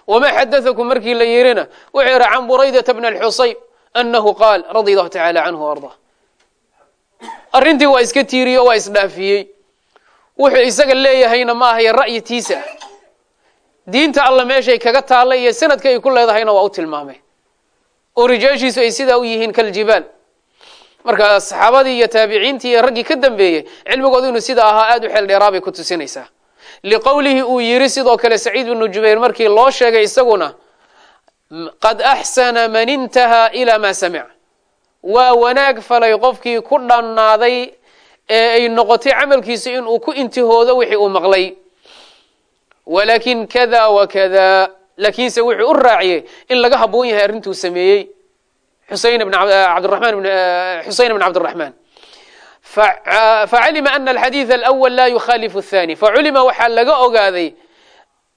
Wamaa xadaakum markii la yidhina wuxuu yidhi can buraydata bna alxusayb anahu qaal radia allahu tacaala canhu ardaa arrintii waa iska tiiriye o waa isdhaafiyey wuxuu isaga leeyahayna ma ahaye ah diinta alla meeshay kaga taalla iyo sanadka ay ku leedahayna waa u tilmaamay. Oo rijaashiisu ay sidaa u yihiin kaljibaal marka saxaabadii iyo taabiciintii iyo raggii ka dambeeyey cilmigoodu inuu sida ahaa aad u xeel dheeraa bay ku tusinaysaa. Liqowlihi uu yidhi sidoo kale saciid bnu jubayr markii loo sheegay isaguna qad axsana man intahaa ilaa maa samic. Waa wanaag falay qofkii ku dhannaaday ee ay noqotay camalkiisu inuu ku intihoodo wixii uu maqlay walakin kada wakada laakiinse wuxuu u raaciyey in laga haboon yahay arrintuu sameeyey xuseyn bn cabdiraxmaan eh, facalima eh, ana alxadiid alawal laa yukhaalifu athani faculima waxaa laga ogaaday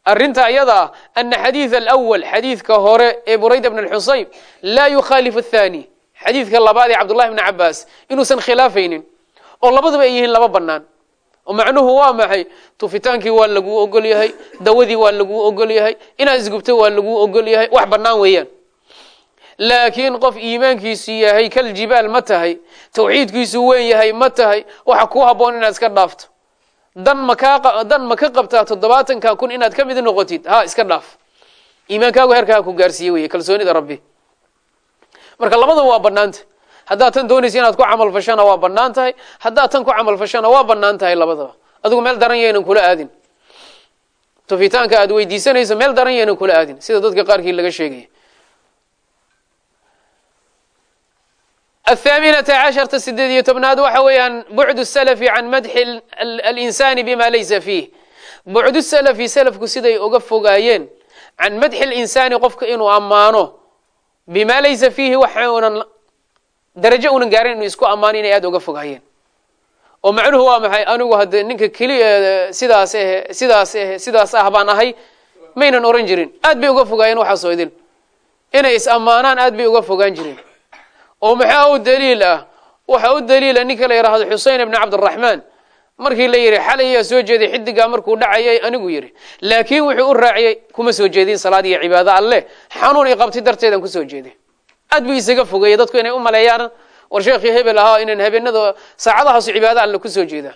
arrinta ayadaa ana xadiid alawal xadiidka hore ee burayda bn alxusayb laa yukhaalifu athani xadiidka labaad ee cabdullahi bni cabaas inuusan khilaafaynin oo labaduba ay yihiin laba banaan macnuhu waa maxay? Tufitaankii waa laguu ogol yahay dawadii waa laguu ogol yahay inaad isgubto waa laguu ogol yahay wax bannaan weeyaan. Laakiin qof iimaankiisu yahay kal jibaal ma tahay tawxiidkiisu weyn yahay ma tahay waxa kuu habboon inaad iska dhaafto. Dan makaa dan ma ka qabtaa toddobaatanka kun inaad ka mid noqotid ha iska dhaaf. Iimaankaagu heerkaa ku gaarsiiye weye kalsoonida rabbi. Marka labadaba waa banaanta haddaad tan doonaysa inaad ku camalfashana waa bannaan tahay. Haddaad tan ku camalfashana waa bannaan tahay labadaba. Adigu meel daran yaynan kula aadin. Tufitaanka aad weydiisanayso meel daran yaynan kula aadin. Sida dadka qaarkii laga sheegaya ahaaminata casharta sideed iyo tobnaad waxa weeyaan bucdu salafi can madxi alinsaani bima laysa fiih. Bucdu salafi salafku siday uga fogaayeen can madxi linsaani qofka inuu ammaano. Bima laysa darajo unan gaarin inuu isku ammaano inay aad uga fogaayeen. oo macnuhu waa maxay? Anigu hadde ninka keliya sidaas eh sidaas eh sidaas ah baan ahay maynan oran jirin. Aad bay uga fogaayeen waxaasoo idin inay is ammaanaan aad bay uga fogaan jireen. oo maxaa u daliil ah? Waxa u daliila ninka la yidhaahdo xusein ibni cabdiraxmaan markii la yidhi xalay soo jeeday xidigaa markuu dhacayay anigu yidhi laakiin wuxuu u raaciyey kuma soo jeedin salaad iyo cibaado alleh. Xanuun i qabti darteedan ku soo jeeday aad buu isaga fogeeyey dadku inay u maleeyaan war sheekhii hebel ahaa inaan habeenada saacadahaasu cibaado alle ku soo jeeda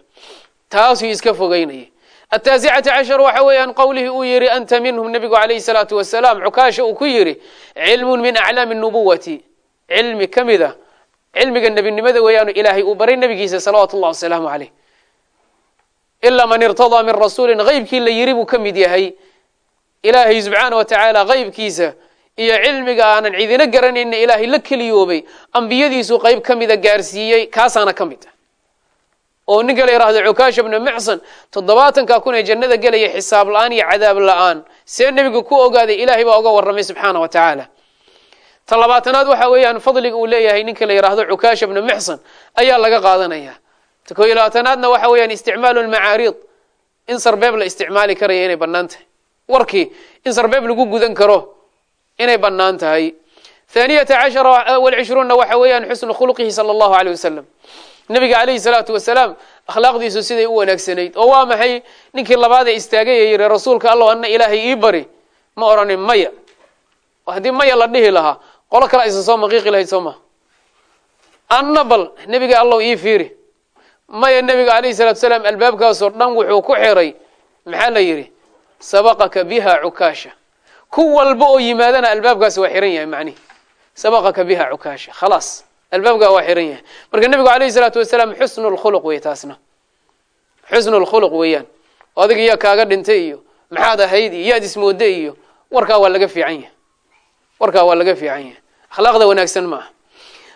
taasuu iska fogeynayay ataasicata cashar waxa weeyaan qowlihii uu yidhi anta minhum nebigu calayhi salaatu wasalaam cukaasha uu ku yidhi cilmun min aclaami nubuwati cilmi ka mid a cilmiga nebinimada weeyaanu ilaahay uu baray nebigiisa salawaatu ullahi wasalaamu caleyh ilaa man irtadaa min rasuulin haybkii la yiri buu ka mid yahay. Ilaahay subxaana wa tacaala haybkiisa iyo cilmiga aanan cidina garanayna ilaahay la keliyoobay ambiyadiisu qayb ka mida gaarsiiyey kaasaana ka mid ah oo ninka la yidhahdo cukaasha bna muxsan toddobaatanka kun ee jannada gelaya xisaab la'aan iyo cadaab la'aan see nebiga ku ogaaday ilaahay baa oga warramay subxaana wa tacaala ta labaatanaad waxa weeyaan fadliga uu leeyahay ninka la yidhaahdo cukaasha bna muxsan ayaa laga qaadanaya. Ta koo labaatanaadna waxa weeyaan isticmaalu lmacaariid in sarbeeb la isticmaali karaya inay bannaan tahay warkii in sarbeeb lagu gudan karo inay bannaan tahay. Thaaniyata cashara walcishruunna waxa weeyaan xusnu khuluqihi sala allahu aleyh wasalam nebiga calayhi salaatu wasalaam akhlaaqdiisu siday u wanaagsanayd. Oo waa maxay? Ninkii labaadee istaagay yidhi rasuulka allow anna ilaahay ii bari. Ma odhanin maya. Haddii maya la dhihi lahaa qolo kale aysan soo maqiiqi lahayd soo maha anna bal nebiga allow ii fiiri. Maya nebiga calayhi salatu salaam albaabkaasoo dhan wuxuu ku xiray maxaa la yidhi? Sabaqaka biha cukaasha ku walba oo yimaadana albaabkaasi waa xiran yahay macnihi sabaqaka biha cukaasha. Khalaas albaabkaa waa xiran yahay. Marka nebigu calayhi salaatu wasalaam xusnu lkhuluq wey taasna. Xusnu lkhuluq weeyaan. Oo adiga yaa kaaga dhintay iyo maxaad ahayd iyo yaad ismooda iyo warkaa waa laga fiican yahay. Warkaa waa laga fiican yahay. Akhlaaqda wanaagsan ma aha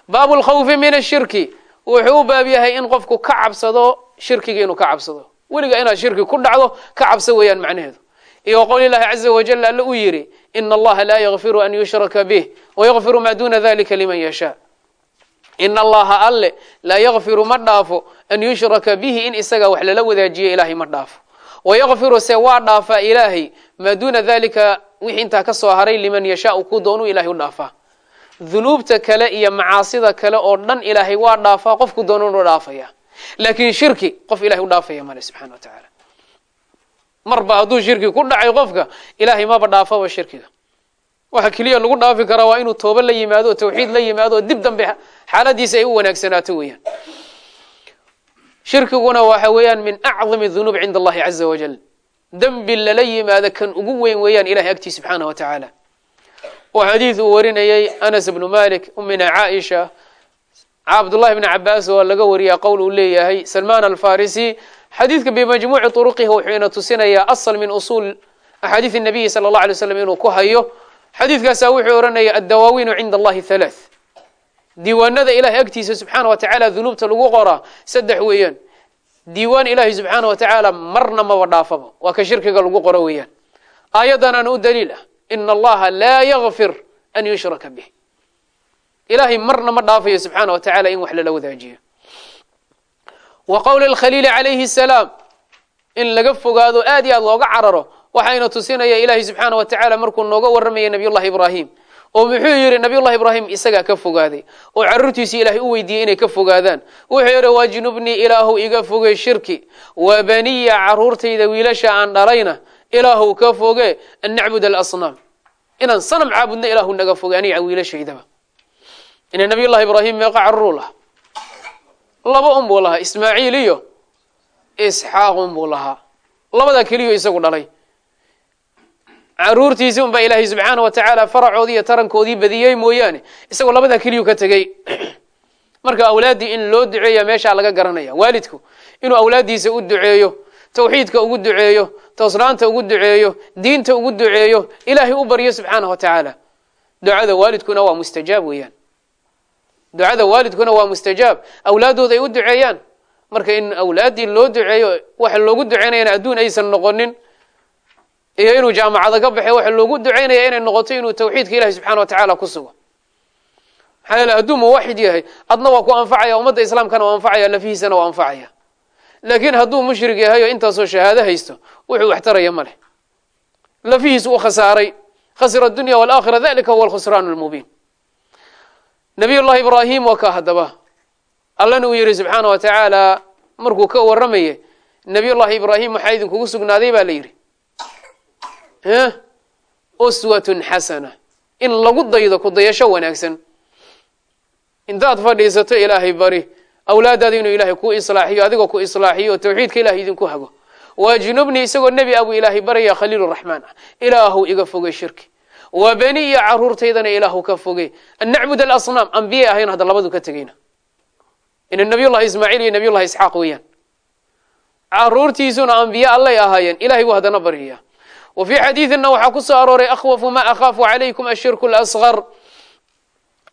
baabu lkhawfi min ashirki wuxuu u baab yahay in qofku ka cabsado shirkiga inuu ka cabsado. Weliga inaad shirki ku dhacdo ka cabso weeyaan macnaheedu iyo qowl ilahi caza wajal alle uu yidhi ina allaha laa yakfiru an yushraka bih wayakfiru maa duna dalika liman yashaa ina allaha alle laa yakfiru ma dhaafo an yushraka bihi in isaga wax lala wadaajiyo ilaahay ma dhaafo. Wayakfiru se waa dhaafaa ilaahay maa duuna dalika wixii intaa ka soo haray liman yashaau kuu doonuu ilahay u dhaafaa. Dunuubta kale iyo macaasida kale oo dhan ilaahay waa dhaafaa qofku doonunu dhaafaya. Laakiin shirki qof ilahay u dhaafaya male subxana wa tacaala marba hadduu shirki ku dhacay qofka ilahay maba dhaafaba shirkiga. Waxa keliya lagu dhaafi karaa waa inuu tooba la yimaado oo tawxiid la yimaado oo dib dambe xaaladiisa ay u wanaagsanaato weeyaan. Shirkiguna waxa weeyaan min acdami dunuub cinda allahi caza wajal dembi lala yimaado kan ugu weyn weeyaan ilahay agtii subxaanah wa tacaala oo xadiid uu warinayay anas bnu malik umina caaisha cabdullahi bni cabaas oo laga wariyaa qowl uu leeyahay salman alfarisi xadiidka bimajmuuci turuqihi wuxuu ina tusinayaa asal min usuul axaadiid nabiyi sala allah alay slam inuu ku hayo. Xadiidkaasaa wuxuu ohanaya addawaawiinu cinda allahi halaath diiwaanada ilahay agtiisa subxaana wa tacaala dunuubta lagu qoraa saddex weeyaan. Diiwaan ilahay subxaana wa tacaala marna maba dhaafaba waa ka shirkiga lagu qoro weeyaan. Aayaddanana u daliil ah ina allaha laa yakfir an yushraka bih ilahay marna ma dhaafayo subxaana wa tacala in wax lala wadaajiyo wa qowli lkhaliili calayhi salaam in laga fogaado aad iyo aad looga cararo waxayna tusinaya ilahay subxaana wa tacaala markuu nooga warramaya nabiy llahi ibraahim oo muxuu yidhi nabiy llahi ibraahim isagaa ka fogaaday. Oo carruurtiisii ilaahay u weydiiyey inay ka fogaadaan. Wuxuu yidhi wajnubnii ilaahu iga fogey shirki wa baniya carruurtayda wiilasha aan dhalayna ilaahu ka foge an nacbud alasnaam. Inaan sanam caabudna ilaahu naga foge aniga wiilashaydaba. Ina nabiy llahi ibraahim meeqa carruur lahaa laba un buu lahaa ismaaciil iyo isxaaq un buu lahaa. Labadaa keliyo isagu dhalay. Caruurtiisi un baa ilaahay subxaana wa tacaala faracoodii iyo tarankoodii badiyey mooyaane. Isagoo labadaa keliyu ka tegey. Marka awlaaddii in loo duceeya meeshaa laga garanaya. Waalidku inuu awlaaddiisa u duceeyo tawxiidka ugu duceeyo toosnaanta ugu duceeyo diinta ugu duceeyo ilaahay u baryo subxaana wa tacaala. Ducada waalidkuna waa mustajaab weeyaan ducada waalidkuna waa mustajaab. Awlaaddooda ay u duceeyaan. Marka in awlaaddii loo duceeyo waxa loogu duceynayana adduun aysan noqonin. Iyo inuu jaamacada ka baxay waxa loogu ducaynaya inay noqoto inuu tawxiidka ilahi subxana wa tacaala ku sugo. Maxaa yeele hadduu muwaxid yahay. Adna waa ku anfacaya ummadda islaamkana waa anfacaya lafihiisana waa anfacaya. Laakiin hadduu mushrik yahay oo intaasoo shahaado haysto wuxuu wax taraya ma leh. Lafihiisu u khasaaray. Khasira adunya walaakhira dalika huwa alkhusraan lmubiin nabiy llahi ibraahim waa ka haddaba allana uu yihi subxaana wa tacaala markuu ka warramaye nabiy llahi ibraahim waxaa idinkugu sugnaaday baa la yidhi uswatun xasana in lagu daydo ku dayasho wanaagsan. Intaad fadhiisato ilaahay bari. Awlaadaada inuu ilaahay ku islaaxiyo adigoo ku islaaxiyo oo tawxiidka ilahay idinku hago. Wajnubni isagoo nebi abuu ilaahay baraya khaliil raxmaan ah ilaahu iga fogey shirki wa beni iyo caruurtaydana ilaahu ka fogey an nacbud alasnaam ambiye ahayn hadda labadu ka tegeyna ina nabiy llahi ismaaciil iyo nabiy llahi isxaaq weeyaan. Caruurtiisuna ambiye allay ahaayeen ilahay buu haddana baryaya wa fii xadiidina waxaa ku soo arooray akhwafu ma akhaafu calaykum ashirku lasqar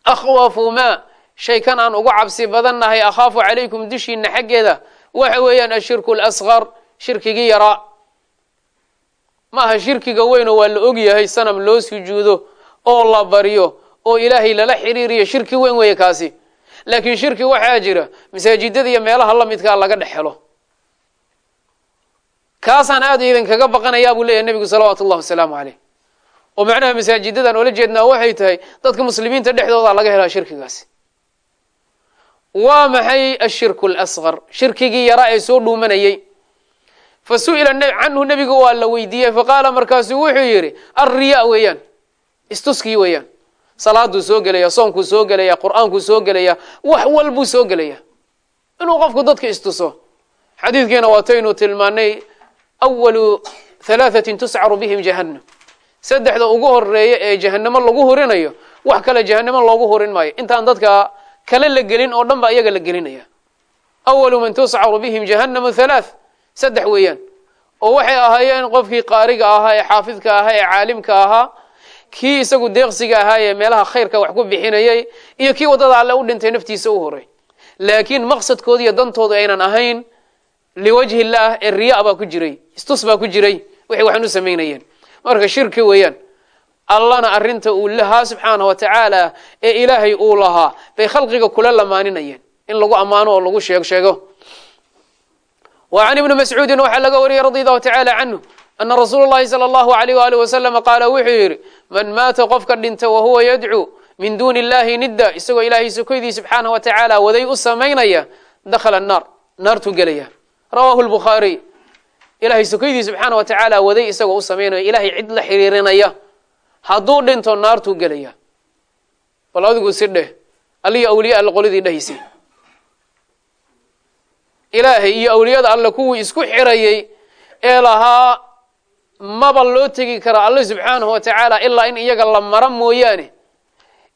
akhwafu ma shay kan aan ugu cabsi badannahay akhaafu calaykum dushiina xaggeeda. Waxa weeyaan ashirku lasqar shirkigii yaraa ma aha shirkiga weynoo waa la ogyahay sanam loo sujuudo oo la baryo oo ilaahay lala xiriiriyo shirki weyn weeye kaasi. Laakiin shirki waxaa jira masaajidada iyo meelaha la midkaa laga dhex helo. Kaasaan aad idinkaga baqanayaa buu leeyahy nebigu salawaatu ullahi wasalaamu caleyh oo macnaha masaajidadan oola jeednaa waxay tahay dadka muslimiinta dhexdooda laga helaa shirkigaasi. Waa maxay ashirku lasqar shirkigii yaraa ee soo dhuumanayey fa su'ila canhu nebiga waa la weydiiyey faqaala markaasuu wuxuu yidhi alriya weeyaan istuskii weeyaan salaaduu soo gelaya soonkuu soo gelaya qur'aankuu soo gelaya wax walbuu soo gelaya inuu qofku dadka istuso. Xadiidkiina waataynu tilmaanay awalu halaahatin tuscaru bihim jahannam. Saddexda ugu horreeya ee jahanamo lagu hurinayo wax kale jahanamo loogu hurin maayo. Intaan dadka kale la gelin oo dhan ba iyaga la gelinaya awalu man tuscaru bihim jahannamu halaath saddex weeyaan. Oo waxay ahaayeen qofkii qaariga ahaa ee xaafidka ahaa ee caalimka ahaa kii isagu deeqsiga ahaa ee meelaha khayrka wax ku bixinayay iyo kii waddada alle u dhintay naftiisa u horay laakiin maqsadkooda iyo dantoodu aynan ahayn liwajhi illaah ee riya baa ku jiray istus baa ku jiray waxay waxaan u samaynayeen marka shirki weeyaan allana arrinta uu lahaa subxaana wa tacaala ee ilaahay uu lahaa bay khalqiga kula lamaaninayeen in lagu ammaano oo lagu sheeg sheego can ibni mascuudin waxaa laga wariyey radi allahu tacaala canhu ana rasuula llahi sala allahu alayh waalih wasalama qaala wuxuu yidhi man maata qofka dhinta wahuwa yadcuu min duuni illahi nidda isagoo ilaahay sokoydii subxaanah wa tacaala waday u samaynaya dakhala annaar naartuu gelaya. Rawaahu lbukhaariy ilahay sokoydii subxaana wa tacaala waday isagoo u samaynaya ilahay cid la xiriirinaya. Hadduu dhinto naartuu gelaya. Bal adigu si dheh aliyo awliya alla qoladii ilaahay iyo awliyada alle kuwii isku xirayey ee lahaa maba loo tegi kara alle subxaanahu wa tacaala ilaa in iyaga la mara mooyaane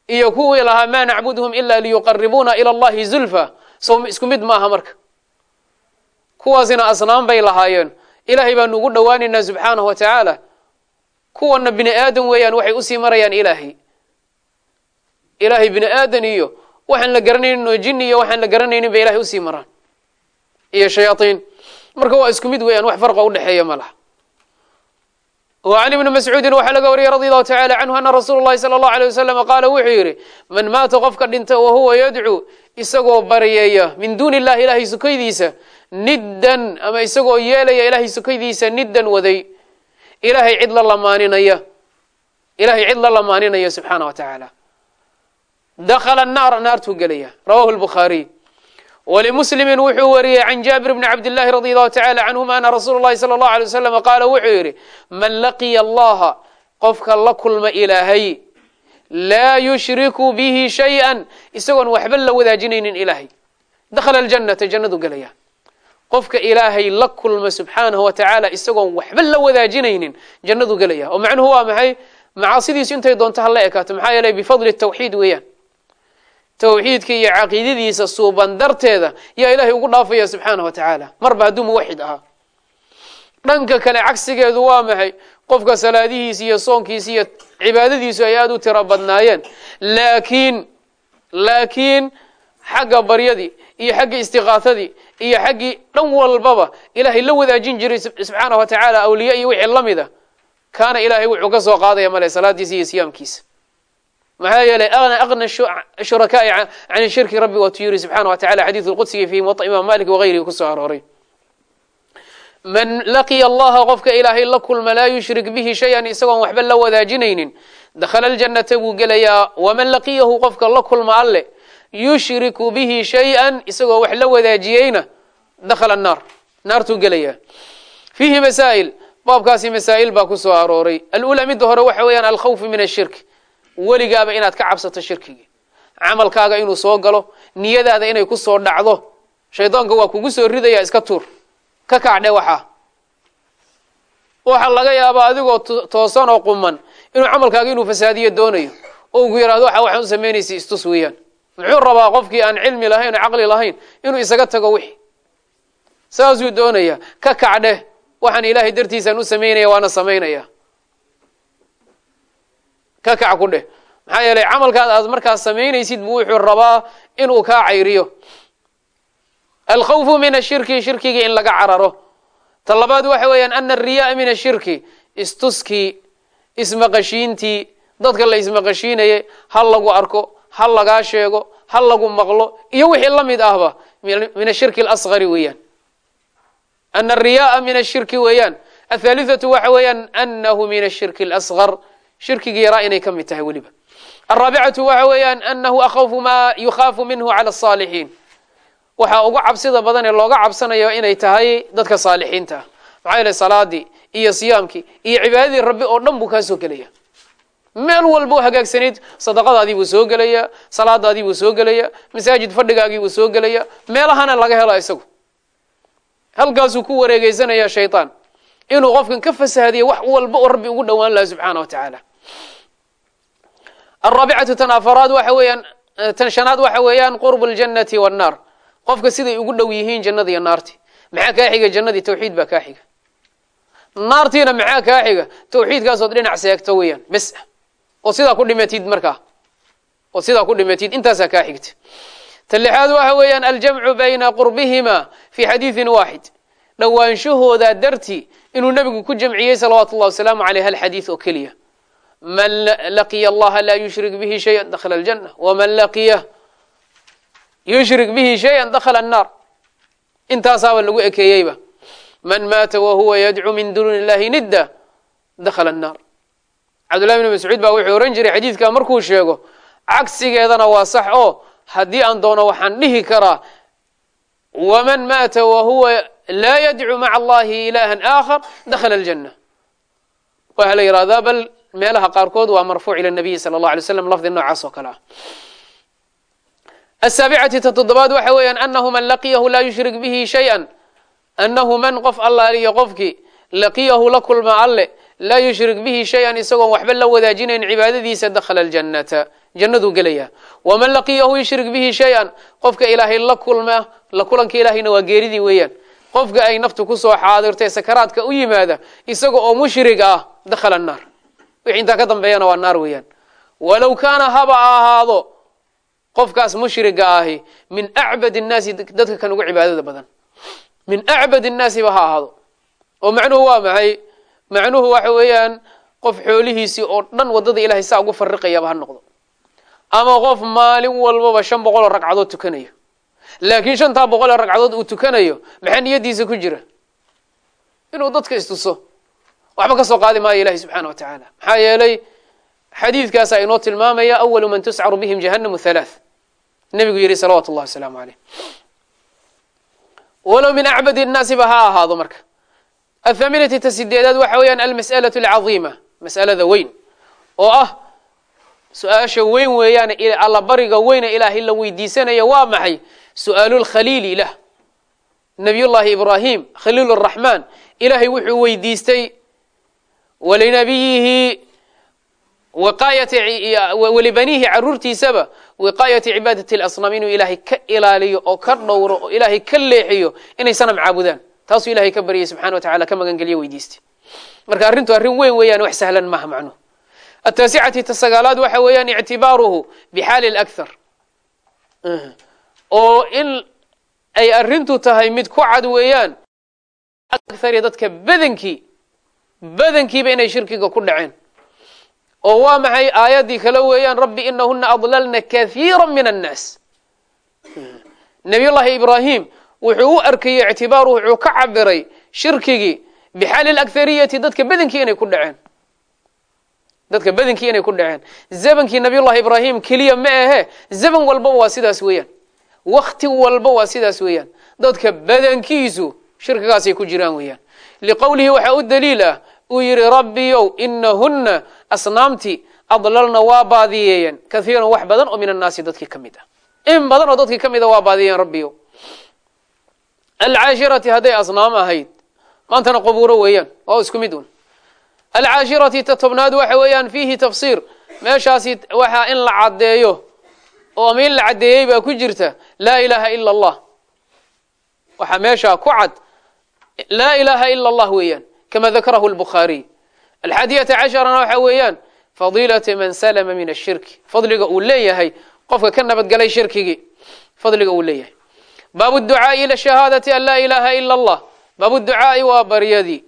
iyo kuwii lahaa maa nacbudhum ila liyuqaribuuna ila allahi zulfa. So isku mid maaha marka. Kuwaasina asnaam bay lahaayeen. Ilaahay baanu ugu dhowaanaynaa subxaanahu wa tacaala. Kuwana bini aadan weeyaan waxay u sii marayaan ilaahay. Ilaahay bini aadan iyo waxaan la garanaynin oo jini iyo waxaan la garanaynin bay ilahay u sii maraan iyo shayaaiin marka waa isku mid weeyaan wax farqa udhexeeya ma laha. Can ibni mascuudin waxaa laga wariyey radi allahu tacala canhu ana rasuula llahi sala allahu alay wasalam qaala wuxuu yidhi man maata qofka dhinta wahuwa yadcuu isagoo baryeeya min duuni illahi ilahay sukaydiisa niddan ama isagoo yeelaya ilahay sukaydiisa niddan waday. Ilahay cid la lamaaninaya ilahay cid la lamaaninaya subxaana wa tacaala dakhala annaar naartuu gelaya rawahu lbukhaariy wlimuslimi wuxuu wariyey can jaabir bni cabdillahi radi allahu tacala canhuma ana rasuula llahi sala allahu alay wasalam qaala wuxuu yidhi man laqiya allaha qofka la kulma ilaahay laa yushriku bihi shay-an isagoon waxba la wadaajinaynin ilaahay dakhala aljannata jannadu gelaya qofka ilaahay la kulma subxaanahu wa tacaala isagoon waxba la wadaajinaynin jannadu gelaya oo macnuhu waa maxay macaasidiisu intay doonto hala ekaato maxaa yeeley bifadli tawxiid weeyaan tawxiidka iyo caqiidadiisa suuban darteeda yaa ilaahay ugu dhaafaya subxaanah wa tacaala. Marba hadduu muwaxid ahaa. Dhanka kale cagsigeedu waa maxay? Qofka salaadihiisa iyo soonkiisa iyo cibaadadiisu ay aada u tiro badnaayeen. Laakiin laakiin xagga baryadii iyo xagga istiqaahadii iyo xaggii dhan walbaba ilaahay la wadaajin jiray subxaanah wa tacaala awliye iyo wixii la mida kaana ilaahay wuxuu ka soo qaadaya male salaadiisa iyo siyaamkiisa maxaa yeelay aqna shurakaai can shirki rabbi waatuu yiri subxana wa tacala xadiidu lqudsiga fi muwaطa imam malik wagayrihi ku soo arooray. Man laqiya allaha qofka ilaahay la kulma laa yushrik bihi shay-an isagoon waxba la wadaajinaynin dakhala aljannata buu gelayaa waman laqiyahu qofka la kulma alle yushriku bihi shay-an wax la wadaajiyeyna dakhala annaar. Naartuu gelayaa. Fiihi masaa'il baabkaasi masaa'il baa ku soo arooray. Alula midda hore waxa weeyaan alkhawfu min ashirk weligaaba inaad ka cabsato shirkigii camalkaaga inuu soo galo niyadaada inay ku soo dhacdo shaydaanka waa kugu soo ridaya iska tuur. Ka kacdhe waxaa. Waxaa laga yaabaa adigoo toosan oo quman inuu camalkaaga inuu fasaadiyo doonayo. Oo ugu yidhahdo waxa waxaan u samaynaysa istus weeyaan. Muxuu rabaa qofkii aan cilmi lahayn oo caqli lahayn inuu isaga tago wixi saasuu doonaya ka kacdhe waxaan ilaahay dartiisaan u samaynaya waana samaynaya ka kac ku dheh. Maxaa yeelay camalkaad aad markaas samaynaysid buu wuxuu rabaa inuu kaa cayriyo. Alkhawfu min ashirki shirkigii in laga cararo. Ta labaad waxa weeyaan ana ariyaaa min ashirki istuskii ismaqashiintii. Dadka la ismaqashiinayay ha lagu arko ha lagaa sheego ha lagu maqlo iyo wixii la mid ahba min ashirki alasgari weeyaan. Ana ariyaaa min ashirki weeyaan. Athaalithatu waxa weeyaan anahu min ashirki alasgar shirkigii yaraa inay ka mid tahay weliba. Alraabicatu waxa weeyaan anahu akhawfu maa yukhaafu minhu cala asaalixiin waxaa ugu cabsida badan ee looga cabsanayo inay tahay dadka saalixiinta. Maxaa yeele salaadii iyo siyaamkii iyo cibaadadii rabbi oo dhan buu kaa soo gelaya. Meel walba hagaagsanayd sadaqadaadii buu soo gelaya salaadaadii buu soo gelaya masaajid fadhigaagii buu soo gelaya meelahana laga hela isagu. Halkaasuu ku wareegeysanaya shaytaan inuu qofkan ka fasahadiyo wax walba oo rabbi ugu dhowaan laha subxaana wa tacaala. Alraabicatu tan afaraad waxa weeyaan tan shanaad waxa weeyaan qurbu ljannati wannaar qofka siday ugu dhow yihiin jannada iyo naarti. Maxaa kaa xiga? Jannadii tawxiid baa kaa xiga. Naartiina maxaa kaa xiga? Tawxiidkaasood dhinac seegto weeyaan bes. Oo sidaa ku dhimatid markaa oo sidaa ku dhimatid intaasaa kaa xigta. Ta lixaad waxa weeyaan aljamcu bayna qurbihima fi xadiidin waaxid dhowaanshahooda dartii inuu nebigu ku jamciyey salawaatu llahi wasalaamu aleyh hal xadiid oo keliya. Man laqiya allaha laa yushrik bihi shaya dakhala aljanna waman laqiya yushrik bihi shayan dakhala annaar. Intaasaaba lagu ekeeyeyba. Man maata wahuwa yadcuu min duuni illahi nidda dakhala annaar. Cabdullahi bn mascuud baa wuxuu ohan jiray xadiidkaa markuu sheego cagsigeedana waa sax oo haddii aan doono waxaan dhihi karaa waman maata wahuwa laa yadcuu maca allahi ilahan aakhar dakhala aljanna waxaa la yidhahdaa bal meelaha qaarkood waa marfuuc ila nabiyi sala allah alay slam lafdi noocaas oo kale ah asaabicati ta toddobaad waxa weeyaan anahu man laqiyahu laa yushrik bihi shay-an annahu man qof allaaliyo qofkii laqiyahu la kulma alle laa yushrik bihi shay-an isagoon waxba la wadaajinayn cibaadadiisa dakhala aljannata jannaduu gelaya waman laqiyahu yushrik bihi shay-an qofka ilaahay la kulma la kulanka ilaahayna waa geeridii weeyaan qofka ay naftu ku soo xaadirtay sakaraadka u yimaada isaga oo mushrig ah dakhala annaar wixii intaa ka dambeeyana waa naar weeyaan. Walow kaana haba ahaado qofkaas mushriga ahi min acbad innaasi dadka kan ugu cibaadada badan. Min acbad innaasiba ha ahaado. Oo macnuhu waa maxay? Macnuhu waxa weeyaan qof xoolihiisii oo dhan waddada ilahay saa ugu fariqayaba ha noqdo. Ama qof maalin walbaba shan boqol oo ragcadood tukanayo laakiin shantaa boqol oo ragcadood uu tukanayo maxaa niyadiisa ku jira? Inuu dadka istuso. Waxba ka soo qaadi maayo ilahi subxaana wa tacaala maxaa yeelay xadiidkaasaa inoo tilmaamaya awalu man tuscaru bihim jahannamu halaath nebigu yihi salawaatu ullahi wasalaamu caleyh walow min acbadi innaasiba ha ahaado marka. Athaaminati ta sideedaad waxa weeyaan almas'alatu alcadiima mas'alada weyn. Oo ah su'aasha weyn weeyaan allabariga weyne ilaahay la weydiisanaya waa maxay su'aalu lkhaliili ilah. Nabiy llahi ibraahim khaliil araxmaan ilaahay wuxuu weydiistay walinabiyihi walibaniihi caruurtiisaba wiqaayati cibaadati lasnaam inuu ilaahay ka ilaaliyo oo ka dhowro oo ilaahay ka leexiyo inay sanam caabudaan. Taasuu ilahay ka baryay subxana wa tacala ka magangeliyo weydiistay marka arrintu arrin weyn weeyaan wax sahlan maaha macnuhu ataasicati ta sagaalaad waxa oo in ay arrintu tahay mid ku cad weeyaan. Akhari dadka badankii badankiiba inay shirkiga ku dhaceen. Oo waa maxay aayaddii kale weeyaan rabbi inahuna adlalna kahiira min annaas nabiy ibraahim wuxuu u arkayey ictibaaruhu wuxuu ka cabiray shirkigii bixaali lakhariyati dadka badankii inay ku dhaceen. Dadka badankii inay ku dhaceen. Zamankii nabiy llahi ibraahim keliya ma ahe zaman walbaba waa sidaas weeyaan wakti walba waa sidaas weeyaan dadka badankiisu shirkigaasay ku jiraan weeyaan liqowlihi waxaa u daliil ah uu yihi rabbiyow inahuna asnaamtii adlalna waa baadiyeeyeen kahiiran wax badan oo min annaasi dadkii ka mid ah in badan oo dadkii ka mid a waa baadiyeyen rabbiyow alcaashirati hadday asnaam ahayd maantana qabuuro weeyaan waa isku mid un alcaashirati ta tobnaad waxa weeyaan fiihi tafsiir meeshaasi waxaa in la caddeeyo oo ama in la caddeeyey baa ku jirta laa ilaaha ila allah. Waxaa meeshaa ku cad laa ilaaha ila allah weeyaan kama dakarahu lbukhaariy alxaadiyata casharana waxa weeyaan fadiilata man salama min ashirki fadliga uu leeyahay qofka ka nabadgalay shirkigii fadliga uu leeyahay. Baabu ducaai ila shahaadati an laa ilaaha ila allah. Baabu ducaai waa baryadii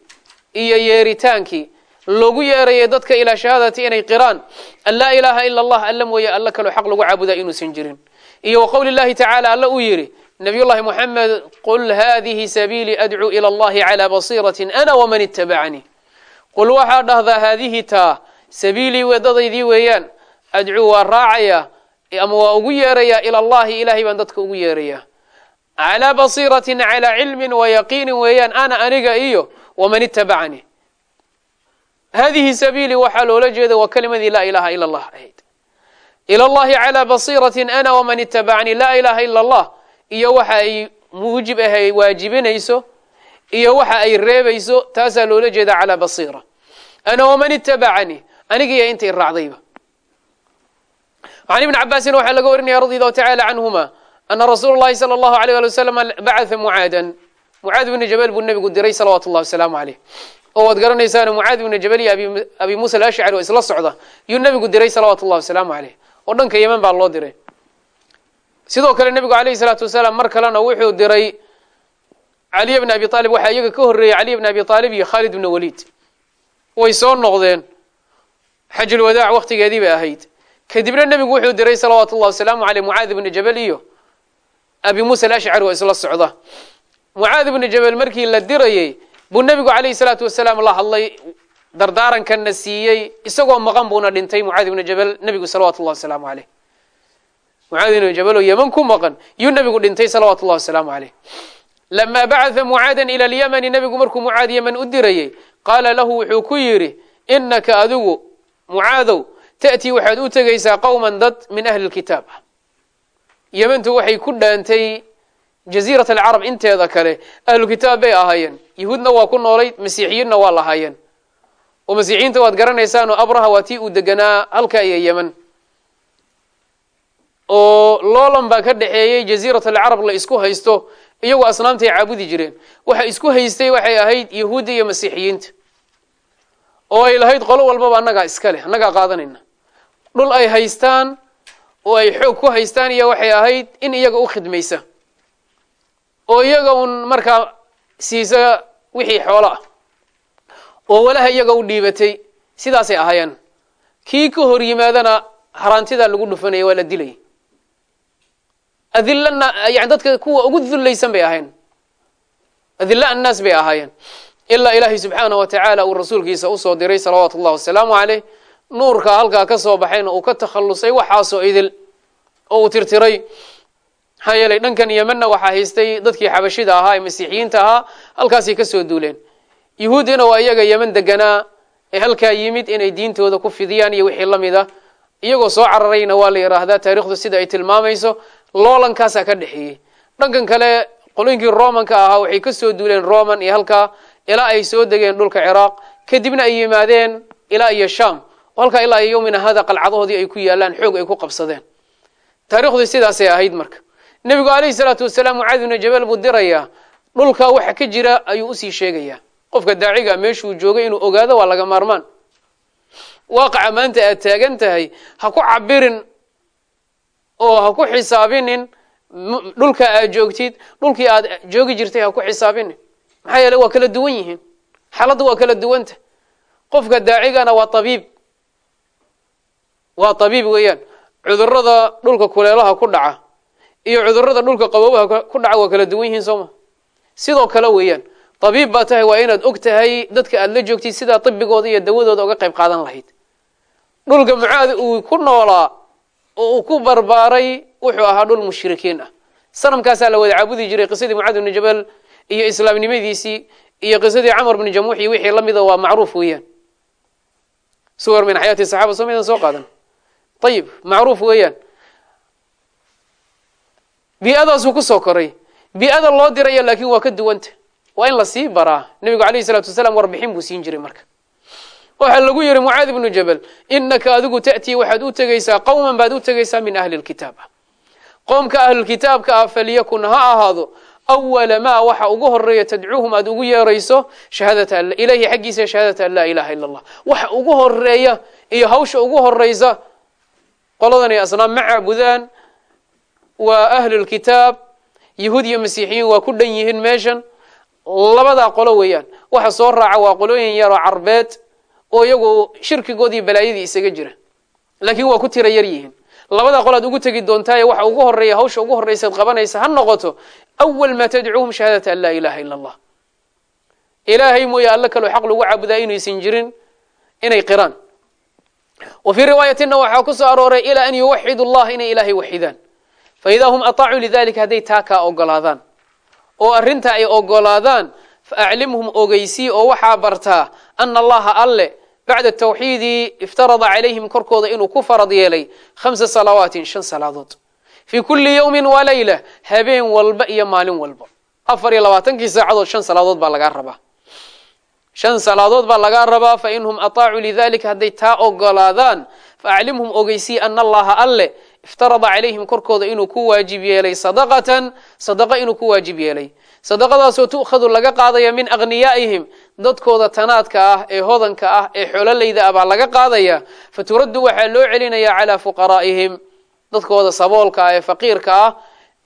iyo yeeritaankii loogu yeerayay dadka ilaa shahaadati inay qiraan. An laa ilaaha ila allah alla mooye alla kaloo xaq lagu caabudaa inuusan jirin. Iyo wa qowli tacaala alla uu yidhi nabiy llahi moxamed qul hadihi sabiilii adcuu ila allahi calaa basiiratin ana waman itabacanii qul waxaa dhahdaa haadihi taa sabiilii wadadaydii weeyaan adcuu waa raacaya ama waa ugu yeerayaa ila allahi ilahay baan dadka ugu yeerayaa calaa basiiratin calaa cilmin wa yaqiinin weeyaan ana aniga iyo waman itabacanii hadihi sabiilii waxaa loola jeeda waa kelimadii laa ilaha ila allah ahayd ila allahi calaa basiiratin ana waman itabacanii laa ilaha ila allah iyo waxa ay muujib ahay waajibinayso iyo waxa ay reebayso taasaa loola jeeda calaa basiira ana waman itabacanii anigiiyo intay raacdayba can ibni cabaasin waxaa laga warinaya radi allahu tacala canhuma ana rasuula llahi sala allahu alayh ali wasalam bacatha mucaadan mucaad bni jabal buu nebigu diray salawaatu llahi wasalaamu oo waad garanaysaan mucaad bni jabal iyo abi muusa alashcari oo isla socda yuu nebigu diray salawaatu llahi wasalaamu caleyh oo dhanka yeman baa loo diray. Sidoo kale nebigu alayhi salaatu wasalaam mar kalena wuxuu diray caliy bni abi aalib waxaa iyaga ka horreeyey caliy bni abi aalib iyo khaalid bni waliid way soo noqdeen. Xajulwadaac waktigeedii bay ahayd. Kadibna nebigu wuxuu diray salawaatu llahi wasalaamu caleyh mucaad bni jabal iyo abi muusa alashcari oo isla socda. Mucaad bni jabal markii la dirayey buu nebigu calayhi salaatu wasalaam la hadlay dardaarankanna siiyey isagoo maqan buuna dhintay mucaadi ibnu jabal nebigu salawatu wasalaamu caleyh mucaadi ibnu jabal oo yeman ku maqan yuu nebigu dhintay salawaatu wasalaamu caleyh lama bacatha mucaadan ila alyamani nebigu markuu mucaad yeman u dirayey qaala lahu wuxuu ku yidhi inaka adigu mucaadow ta'tii waxaad u tegaysaa qowman dad min ahli lkitaab yemantu waxay ku dhaantay jaziirat alcarab inteeda kale ahlu kitaab bay ahaayeen. Yahuudna waa ku noolayd masiixiyiinna waa lahaayeen oo masiixiyiinta waad garanaysaan oo abraha waa tii uu deganaa halka iyo yeman oo loolan baa ka dhexeeyey jaziirat alcarab la isku haysto iyagoo asnaamtay caabudi jireen. Waxa isku haystay waxay ahayd yahuudda iyo masiixiyiinta. Oo ay lahayd qolo walbaba annagaa iska leh annagaa qaadanayna. Dhul ay haystaan oo ay xoog ku haystaan iyo waxay ahayd in iyaga u khidmaysa oo iyaga un markaa siisa wixii xoolo ah oo walaha iyaga u dhiibatay sidaasay ahaayeen kii ka hor yimaadana haraantidaa lagu dhufanaya waa la dilay. Adilana yani dadka kuwa ugu dullaysan bay ahayn adilla annaas bay ahaayeen. Ilaa ilaahay subxaanah wa tacaala uu rasuulkiisa u soo diray salawaatu ullahi wasalaamu caleyh nuurka halkaa ka soo baxayna uu ka takhallusay waxaasoo idil oo uu tirtiray maxaa yeelay dhankan yemanna waxaa haystay dadkii xabashida ahaa ee masiixiyiinta ahaa halkaasay ka soo duuleen. Yuhuuddina waa iyaga yeman deganaa ee halkaa yimid inay diintooda ku fidiyaan iyo wixii la mid a iyagoo soo cararayna waa la yidhaahdaa taarikhdu sida ay tilmaamayso loolankaasaa ka dhexeeyey. Dhankan kale qolooyinkii romanka ahaa waxay ka soo duuleen roman iyo halkaa ilaa ay soo degeen dhulka ciraaq. Kadibna ay yimaadeen ilaa iyo sham oo halkaa ilaa iyo yowmina hada qalcadahoodii ay ku yaalaan xoog ay ku qabsadeen. Taarikhdu sidaasay ahayd marka nebigu alayhi salaatu wasalaam mucaadi ibnu jabal buu dirayaa dhulka waxa ka jira ayuu u sii sheegayaa qofka daaciga meeshuu joogay inuu ogaado waa laga maarmaan. Waaqaca maanta aad taagan tahay ha ku cabirin oo ha ku xisaabinin dhulka aad joogtid dhulkii aad joogi jirtay ha ku xisaabinin. Maxaa yeele waa kala duwan yihiin. Xaaladda waa kala duwanta qofka daacigana waa abiib waa tabiib weeyaan. Cudurada dhulka kuleelaha ku dhaca iyo cudurrada dhulka qaboobaha ku dhaca waa kala duwan yihiin sooma sidoo kale weeyaan tabiib baa tahay waa inaad og tahay dadka aad la joogtid sidaa ibigooda iyo dawadooda uga qayb qaadan lahayd. Dhulka mucaadi uu ku noolaa oo uu ku barbaaray wuxuu ahaa dhul mushrikiin ah. Sanamkaasaa la wada caabudi jiray qisadii mucaadi bni jabal iyo islaamnimadiisii iyo qisadii camar bni jamuux iyo wixii lamida waa macruuf weeyaan. Suwar min xayaati saxaaba soo maydan soo qaadan? Ayib macruuf weeyaan bii-adaasuu ku soo koray. Bii-ada loo diraya laakiin waa ka duwanta waa in la sii baraa. Nebigu alayhi salaatu wasalaam warbixin buu siin jiray marka. Waxaa lagu yihi mucaadi bnu jabal inaka adigu ta'tii waxaad u tegaysaa qowman baad u tegaysaa min ahli lkitaab ah qoomka ahlulkitaabka ah falyakun ha ahaado awala maa waxa ugu horreeya tadcuuhum aad ugu yeerayso shahaadata an ilahi xaggiisa shahaadata an laa ilaha ila allah waxa ugu horreeya iyo hawsha ugu horeysa qoladan ay asnaam ma caabudaan waa ahlulkitaab yahuud iyo masiixiyiin waa ku dhan yihiin meeshan. Labadaa qolo weeyaan. Waxa soo raaca waa qolooyin yaroo carbeed oo iyagu shirkigoodii balaayadii isaga jira. Laakiin waa ku tira yar yihiin. Labadaa qolaad ugu tegi doontaaye waxa ugu horreeya hawsha ugu horreysaad qabanaysa ha noqoto awal maa tadcuuhum shahaadata an laa ilaha ila allah ilaahay mooye alle kaloo xaq lagu caabudaa inaysan jirin inay qiraan. Wa fii riwaayatina waxaa ku soo arooray ilaa an yuwaxidu allah inay ilaahay waxidaan fa idaa hum ataacuu lidalika hadday taa kaa ogolaadaan oo arrintaa ay ogolaadaan faaclimhum ogeysii oo waxaa bartaa ana allaha alle bacda tawxiidi iftarada calayhim korkooda inuu ku farad yeelay khamsa salawaatin shan salaadood fii kulli yowmin wa layla habeen walba iyo maalin walba afar iyo labaatankii saacadood shan salaadood baa lagaa rabaa shan salaadood baa lagaa rabaa fa inhum ataacuu lidalika hadday taa ogolaadaan faaclimhum ogeysii ana allaha alle iftarada calayhim korkooda inuu ku waajib yeelay sadaqatan sadaqa inuu ku waajib yeelay. Sadaqadaasoo tu'khadu laga qaadaya min aghniyaa'ihim dadkooda tanaadka ah ee hodanka ah ee xoololayda ah baa laga qaadaya. Fa turaddu waxaa loo celinaya calaa fuqaraa'ihim dadkooda saboolka ah ee faqiirka ah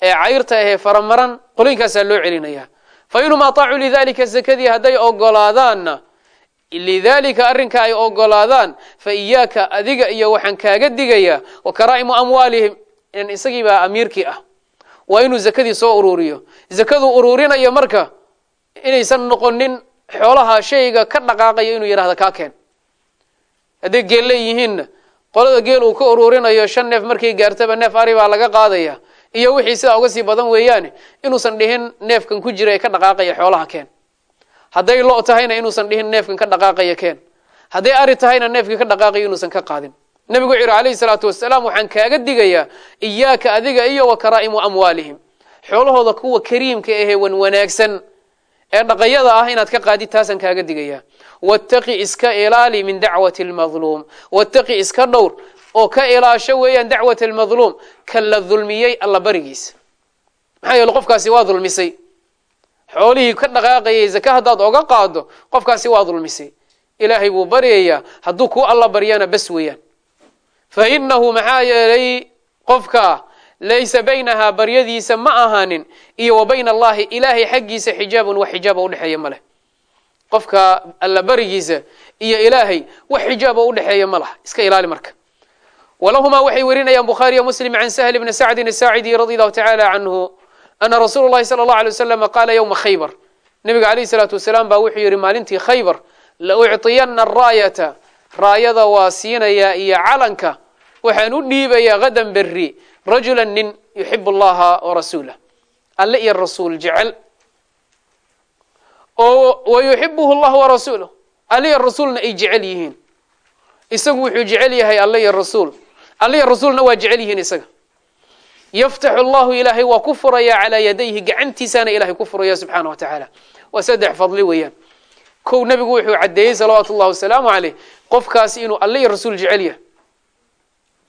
ee cayrta ah ee faramaran qolooyinkaasaa loo celinaya. Fa inhum ataacuu lidalika zakadii hadday ogolaadaanna lidalika arrinka ay ogolaadaan fa iyaaka adiga iyo waxaan kaaga digaya wa karaa'imu amwaalihim in isagii baa amiirkii ah. Waa inuu zakadii soo ururiyo zakaduu uruurinayo marka inaysan noqonin xoolaha shayga ka dhaqaaqayo inuu yidhahda kaa keen hadday geel leeyihiinna qolada geel uu ka uruurinayo shan neef markay gaartaba neef ari baa laga qaadaya. Iyo wixii sidaa uga sii badan weeyaane inuusan dhihin neefkan ku jira ee ka dhaqaaqaya xoolaha keen hadday lo tahayna inuusan dhihin neefkan ka dhaqaaqaya keen. Hadday ari tahayna neefkii ka dhaqaaqaya inuusan ka qaadin. Nebigu wuxuu yidhi alayhi salaatu wasalaam waxaan kaaga digayaa iyaaka adiga iyo wa karaa'imu amwaalihim. Xoolahooda kuwa kariimka ahee wan wanaagsan. Ee dhaqayada ah inaad ka qaadid taasaan kaaga digayaa. Wattaqi iska ilaali min dacwati almadluum. Wattaqi iska dhowr oo ka ilaasho weeyaan dacwat almadluum ka la dulmiyey alla barigiisa maxaa yeele qofkaasi waa dulmisay xoolihii ka dhaqaaqayay zaka haddaad oga qaado qofkaasi waa dulmisay. Ilaahay buu baryayaa hadduu kuu alla baryana bas weeyaan. Fa inahu maxaa yeelay qofka laysa baynahaa baryadiisa ma ahaanin iyo wa bayna allahi ilaahay xaggiisa xijaabun wax xijaaba udhexeeya ma leh. Qofka alla barigiisa iyo ilaahay wax xijaaba udhexeeya ma laha. Iska ilaali marka. Walahumaa waxay werinayaan bukhaariyo muslim can sahl bni sacdin asaacidi radi allahu tacala canhu ana rasuulu llahi sala allahu alay waslama qaala yowma khaybar nebiga alayhi salaatu wasalaam baa wuxuu yidhi maalintii khaybar la ucطiyana araayata raayada waa siinayaa iyo calanka waxaan u dhiibayaa hadan berri rajula nin yuxib allaha warasuulah alle iyo rasuul jecel oo wa yuxibuhu llah warasuuluh alle iyo rasuulna ay jecel yihiin isagu wuxuu jecel yahay alle iyo rasuul alle iyo rasuulna waa jecel yihiin isaga yaftaxu allahu ilaahay waa ku furayaa calaa yadayhi gacantiisaana ilahay ku furaya subxaana wa tacaala waa saddex fadli weeyaan kow nebigu wuxuu caddeeyey salawaatu ullahi wasalaamu caleyh qofkaasi inuu alle iyo rasuul jecel yahay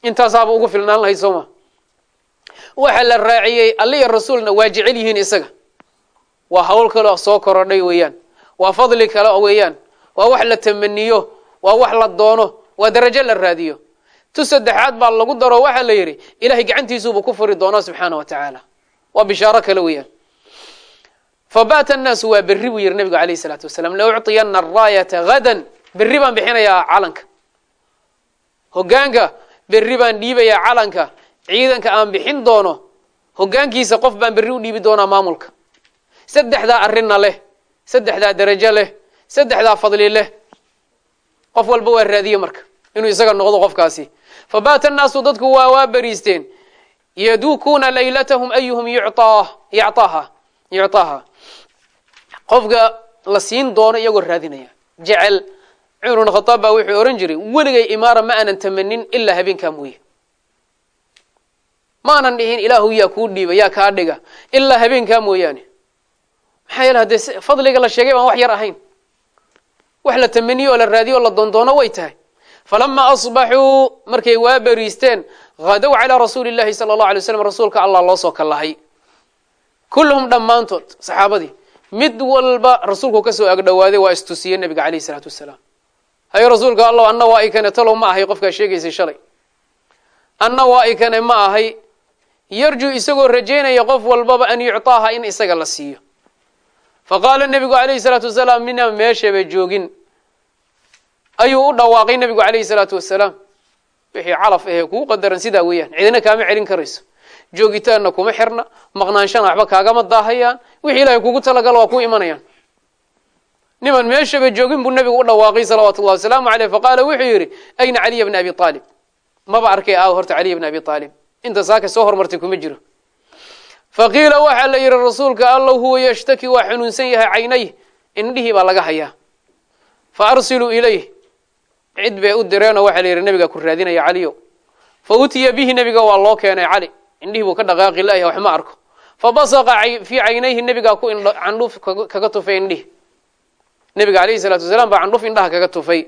intaasaaba ugu filnaan lahayd sooma waxa la raaciyey alle iyo rasuulna waa jecel yihiin isaga waa hawl kale soo korodhay weeyaan waa fadli kale weeyaan waa wax la tamaniyo waa wax la doono waa darajo la raadiyo tu saddexaad baa lagu daro waxaa la yidhi ilahay gacantiisuuba ku furi doonaa subxaana wa tacaala. Waa bishaaro kale weeyaan. Fabaata annaasu waa berri buu yidhi nabigu alayh isalaatu wasalaam la araayata hadan berri baan bixinayaa calanka. Hogaanka berri baan dhiibayaa calanka ciidanka aan bixin doono hogaankiisa qof baan berri u dhiibi doonaa maamulka. Saddexdaa arrinna leh saddexdaa darajo leh saddexdaa fadli leh. Qof walba waa raadiye marka inuu isaga noqdo qofkaasi fabaata annaasu dadku waa waa beriisteen. Yadukuuna laylatahum ayuhum yacaaha yucطaaha qofka la siin doono iyagoo raadinaya. Jecel cumar bn khadaab baa wuxuu ohan jiray weligay imaara ma aanan tamanin ilaa habeenkaa mooye maanan dhihin ilaahu yaa kuu dhiiba yaa kaa dhiga ilaa habeenkaa mooyaane maxaa yeele haddee fadliga la sheegay baan wax yar ahayn. Wax la tamaniyo oo la raadiyo oo la doondoono way falama asbaxuu markay waa beriisteen hadow calaa rasuuli llahi sala allahu alay waslam rasuulka allah loo soo kallahay kulluhum dhammaantood saxaabadii mid walba rasuulku ka soo agdhowaaday waa istusiyey nabiga alayh isalaatu wasalaam hayo rasuulka allah anna waa ikane talow ma ahay qofkaa sheegaysay shalay anna waa ikane ma ahay yarju isagoo rajaynaya qof walbaba an yucطaaha in isaga la siiyo faqaala nebigu alayhi salaatu wasalaam mina meeshaba joogin ayuu u dhawaaqay nebigu alayhi salaatu wasalaam wixii calaf ahee kuu qadaran sidaa weeyaan. Cidina kaama celin karayso. Joogitaanna kuma xirna. Maqnaanshana waxba kaagama daahayaan. Wixii ilahay kugu talagalo waa ku imanayaan. Niman meeshaba joogin buu nebigu u dhawaaqay salawaatu llahi wasalaamu aleyh faqaala wuxuu yidhi ayna caliya bna abi aalib maba arkay aaw horta caliya bna abi aalib inta saaka soo hormartay kuma jiro. Faqiila waxaa la yidhi rasuulka allow huwa yashtaki waa xanuunsan yahay caynayh indhihii baa laga hayaa. Fa arsiluu ilayh cid bay u direenoo waxaa la yidhi nabigaa ku raadinaya caliyo. Fa utiya bihi nebiga waa loo keenay cali. Indhihii buu ka dhaqaaqi laya wax arko. Fa basaqa fii caynayhi nebigaa ku candhuuf kaga tufay indhihi nebiga alayhi salaatu wasalaam baa candhuuf indhaha kaga tufay.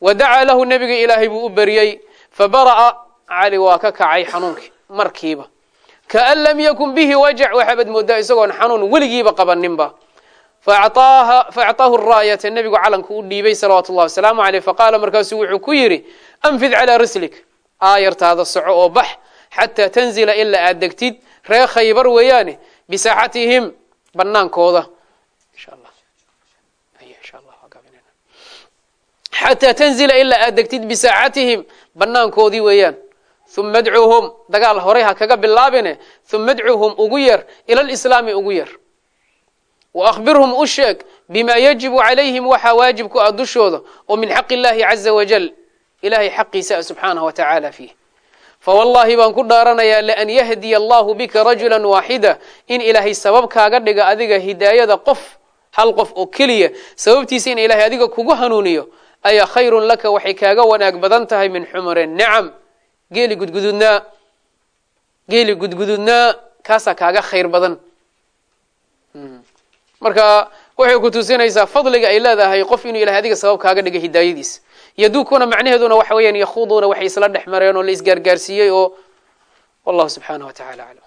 Wa dacaa lahu nebiga ilaahay buu u beriyey fa bara'a cali waa ka kacay xanuunkii markiiba. Kaan lam yakun bihi wajac waxaabad moodaa isagoon xanuun weligiiba qabaninba faacطaahu raayata nebigu calanku u dhiibay salawaatu llahi wasalaamu aleyh faqaala markaasuu wuxuu ku yidhi anfid calaa rislik aayartaada soco oo bax xataa tanzila ilaa aad degtid reer khaybar weeyaane bisaaxatihim banaankooda xataa tanzila ilaa aad degtid bisaaxatihim banaankoodii weeyaan uma adcuuhum dagaal horay ha kaga bilaabine uma adcuuhum ugu yeer ila lislaami ugu yeer wa akhbirhum u sheeg bima yajibu calayhim waxaa waajib ku ah dushooda oo min xaqi illahi caza wajal ilahay xaqiisa ah subxaanahu wa tacaala fiih fawallahi baan ku dhaaranayaa laan yahdiya allahu bika rajula waaxida in ilaahay sabab kaaga dhiga adiga hidaayada qof hal qof oo keliya sababtiisa in ilahay adiga kugu hanuuniyo ayaa khayrun laka waxay kaaga wanaag badan tahay min xumure nicam geeli gudgududnaa geeli gudgududnaa kaasaa kaaga khayr badan marka waxay ku tusinaysaa fadliga ay leedahay qof inuu ilahay adiga sabab kaaga dhiga hidaayadiisa yaduukuna macnaheeduna waxa weeyaan yakhuduuna waxay isla dhex mareen oo la isgaargaarsiiyey oo wallahu subxaanahu wa tacala aclam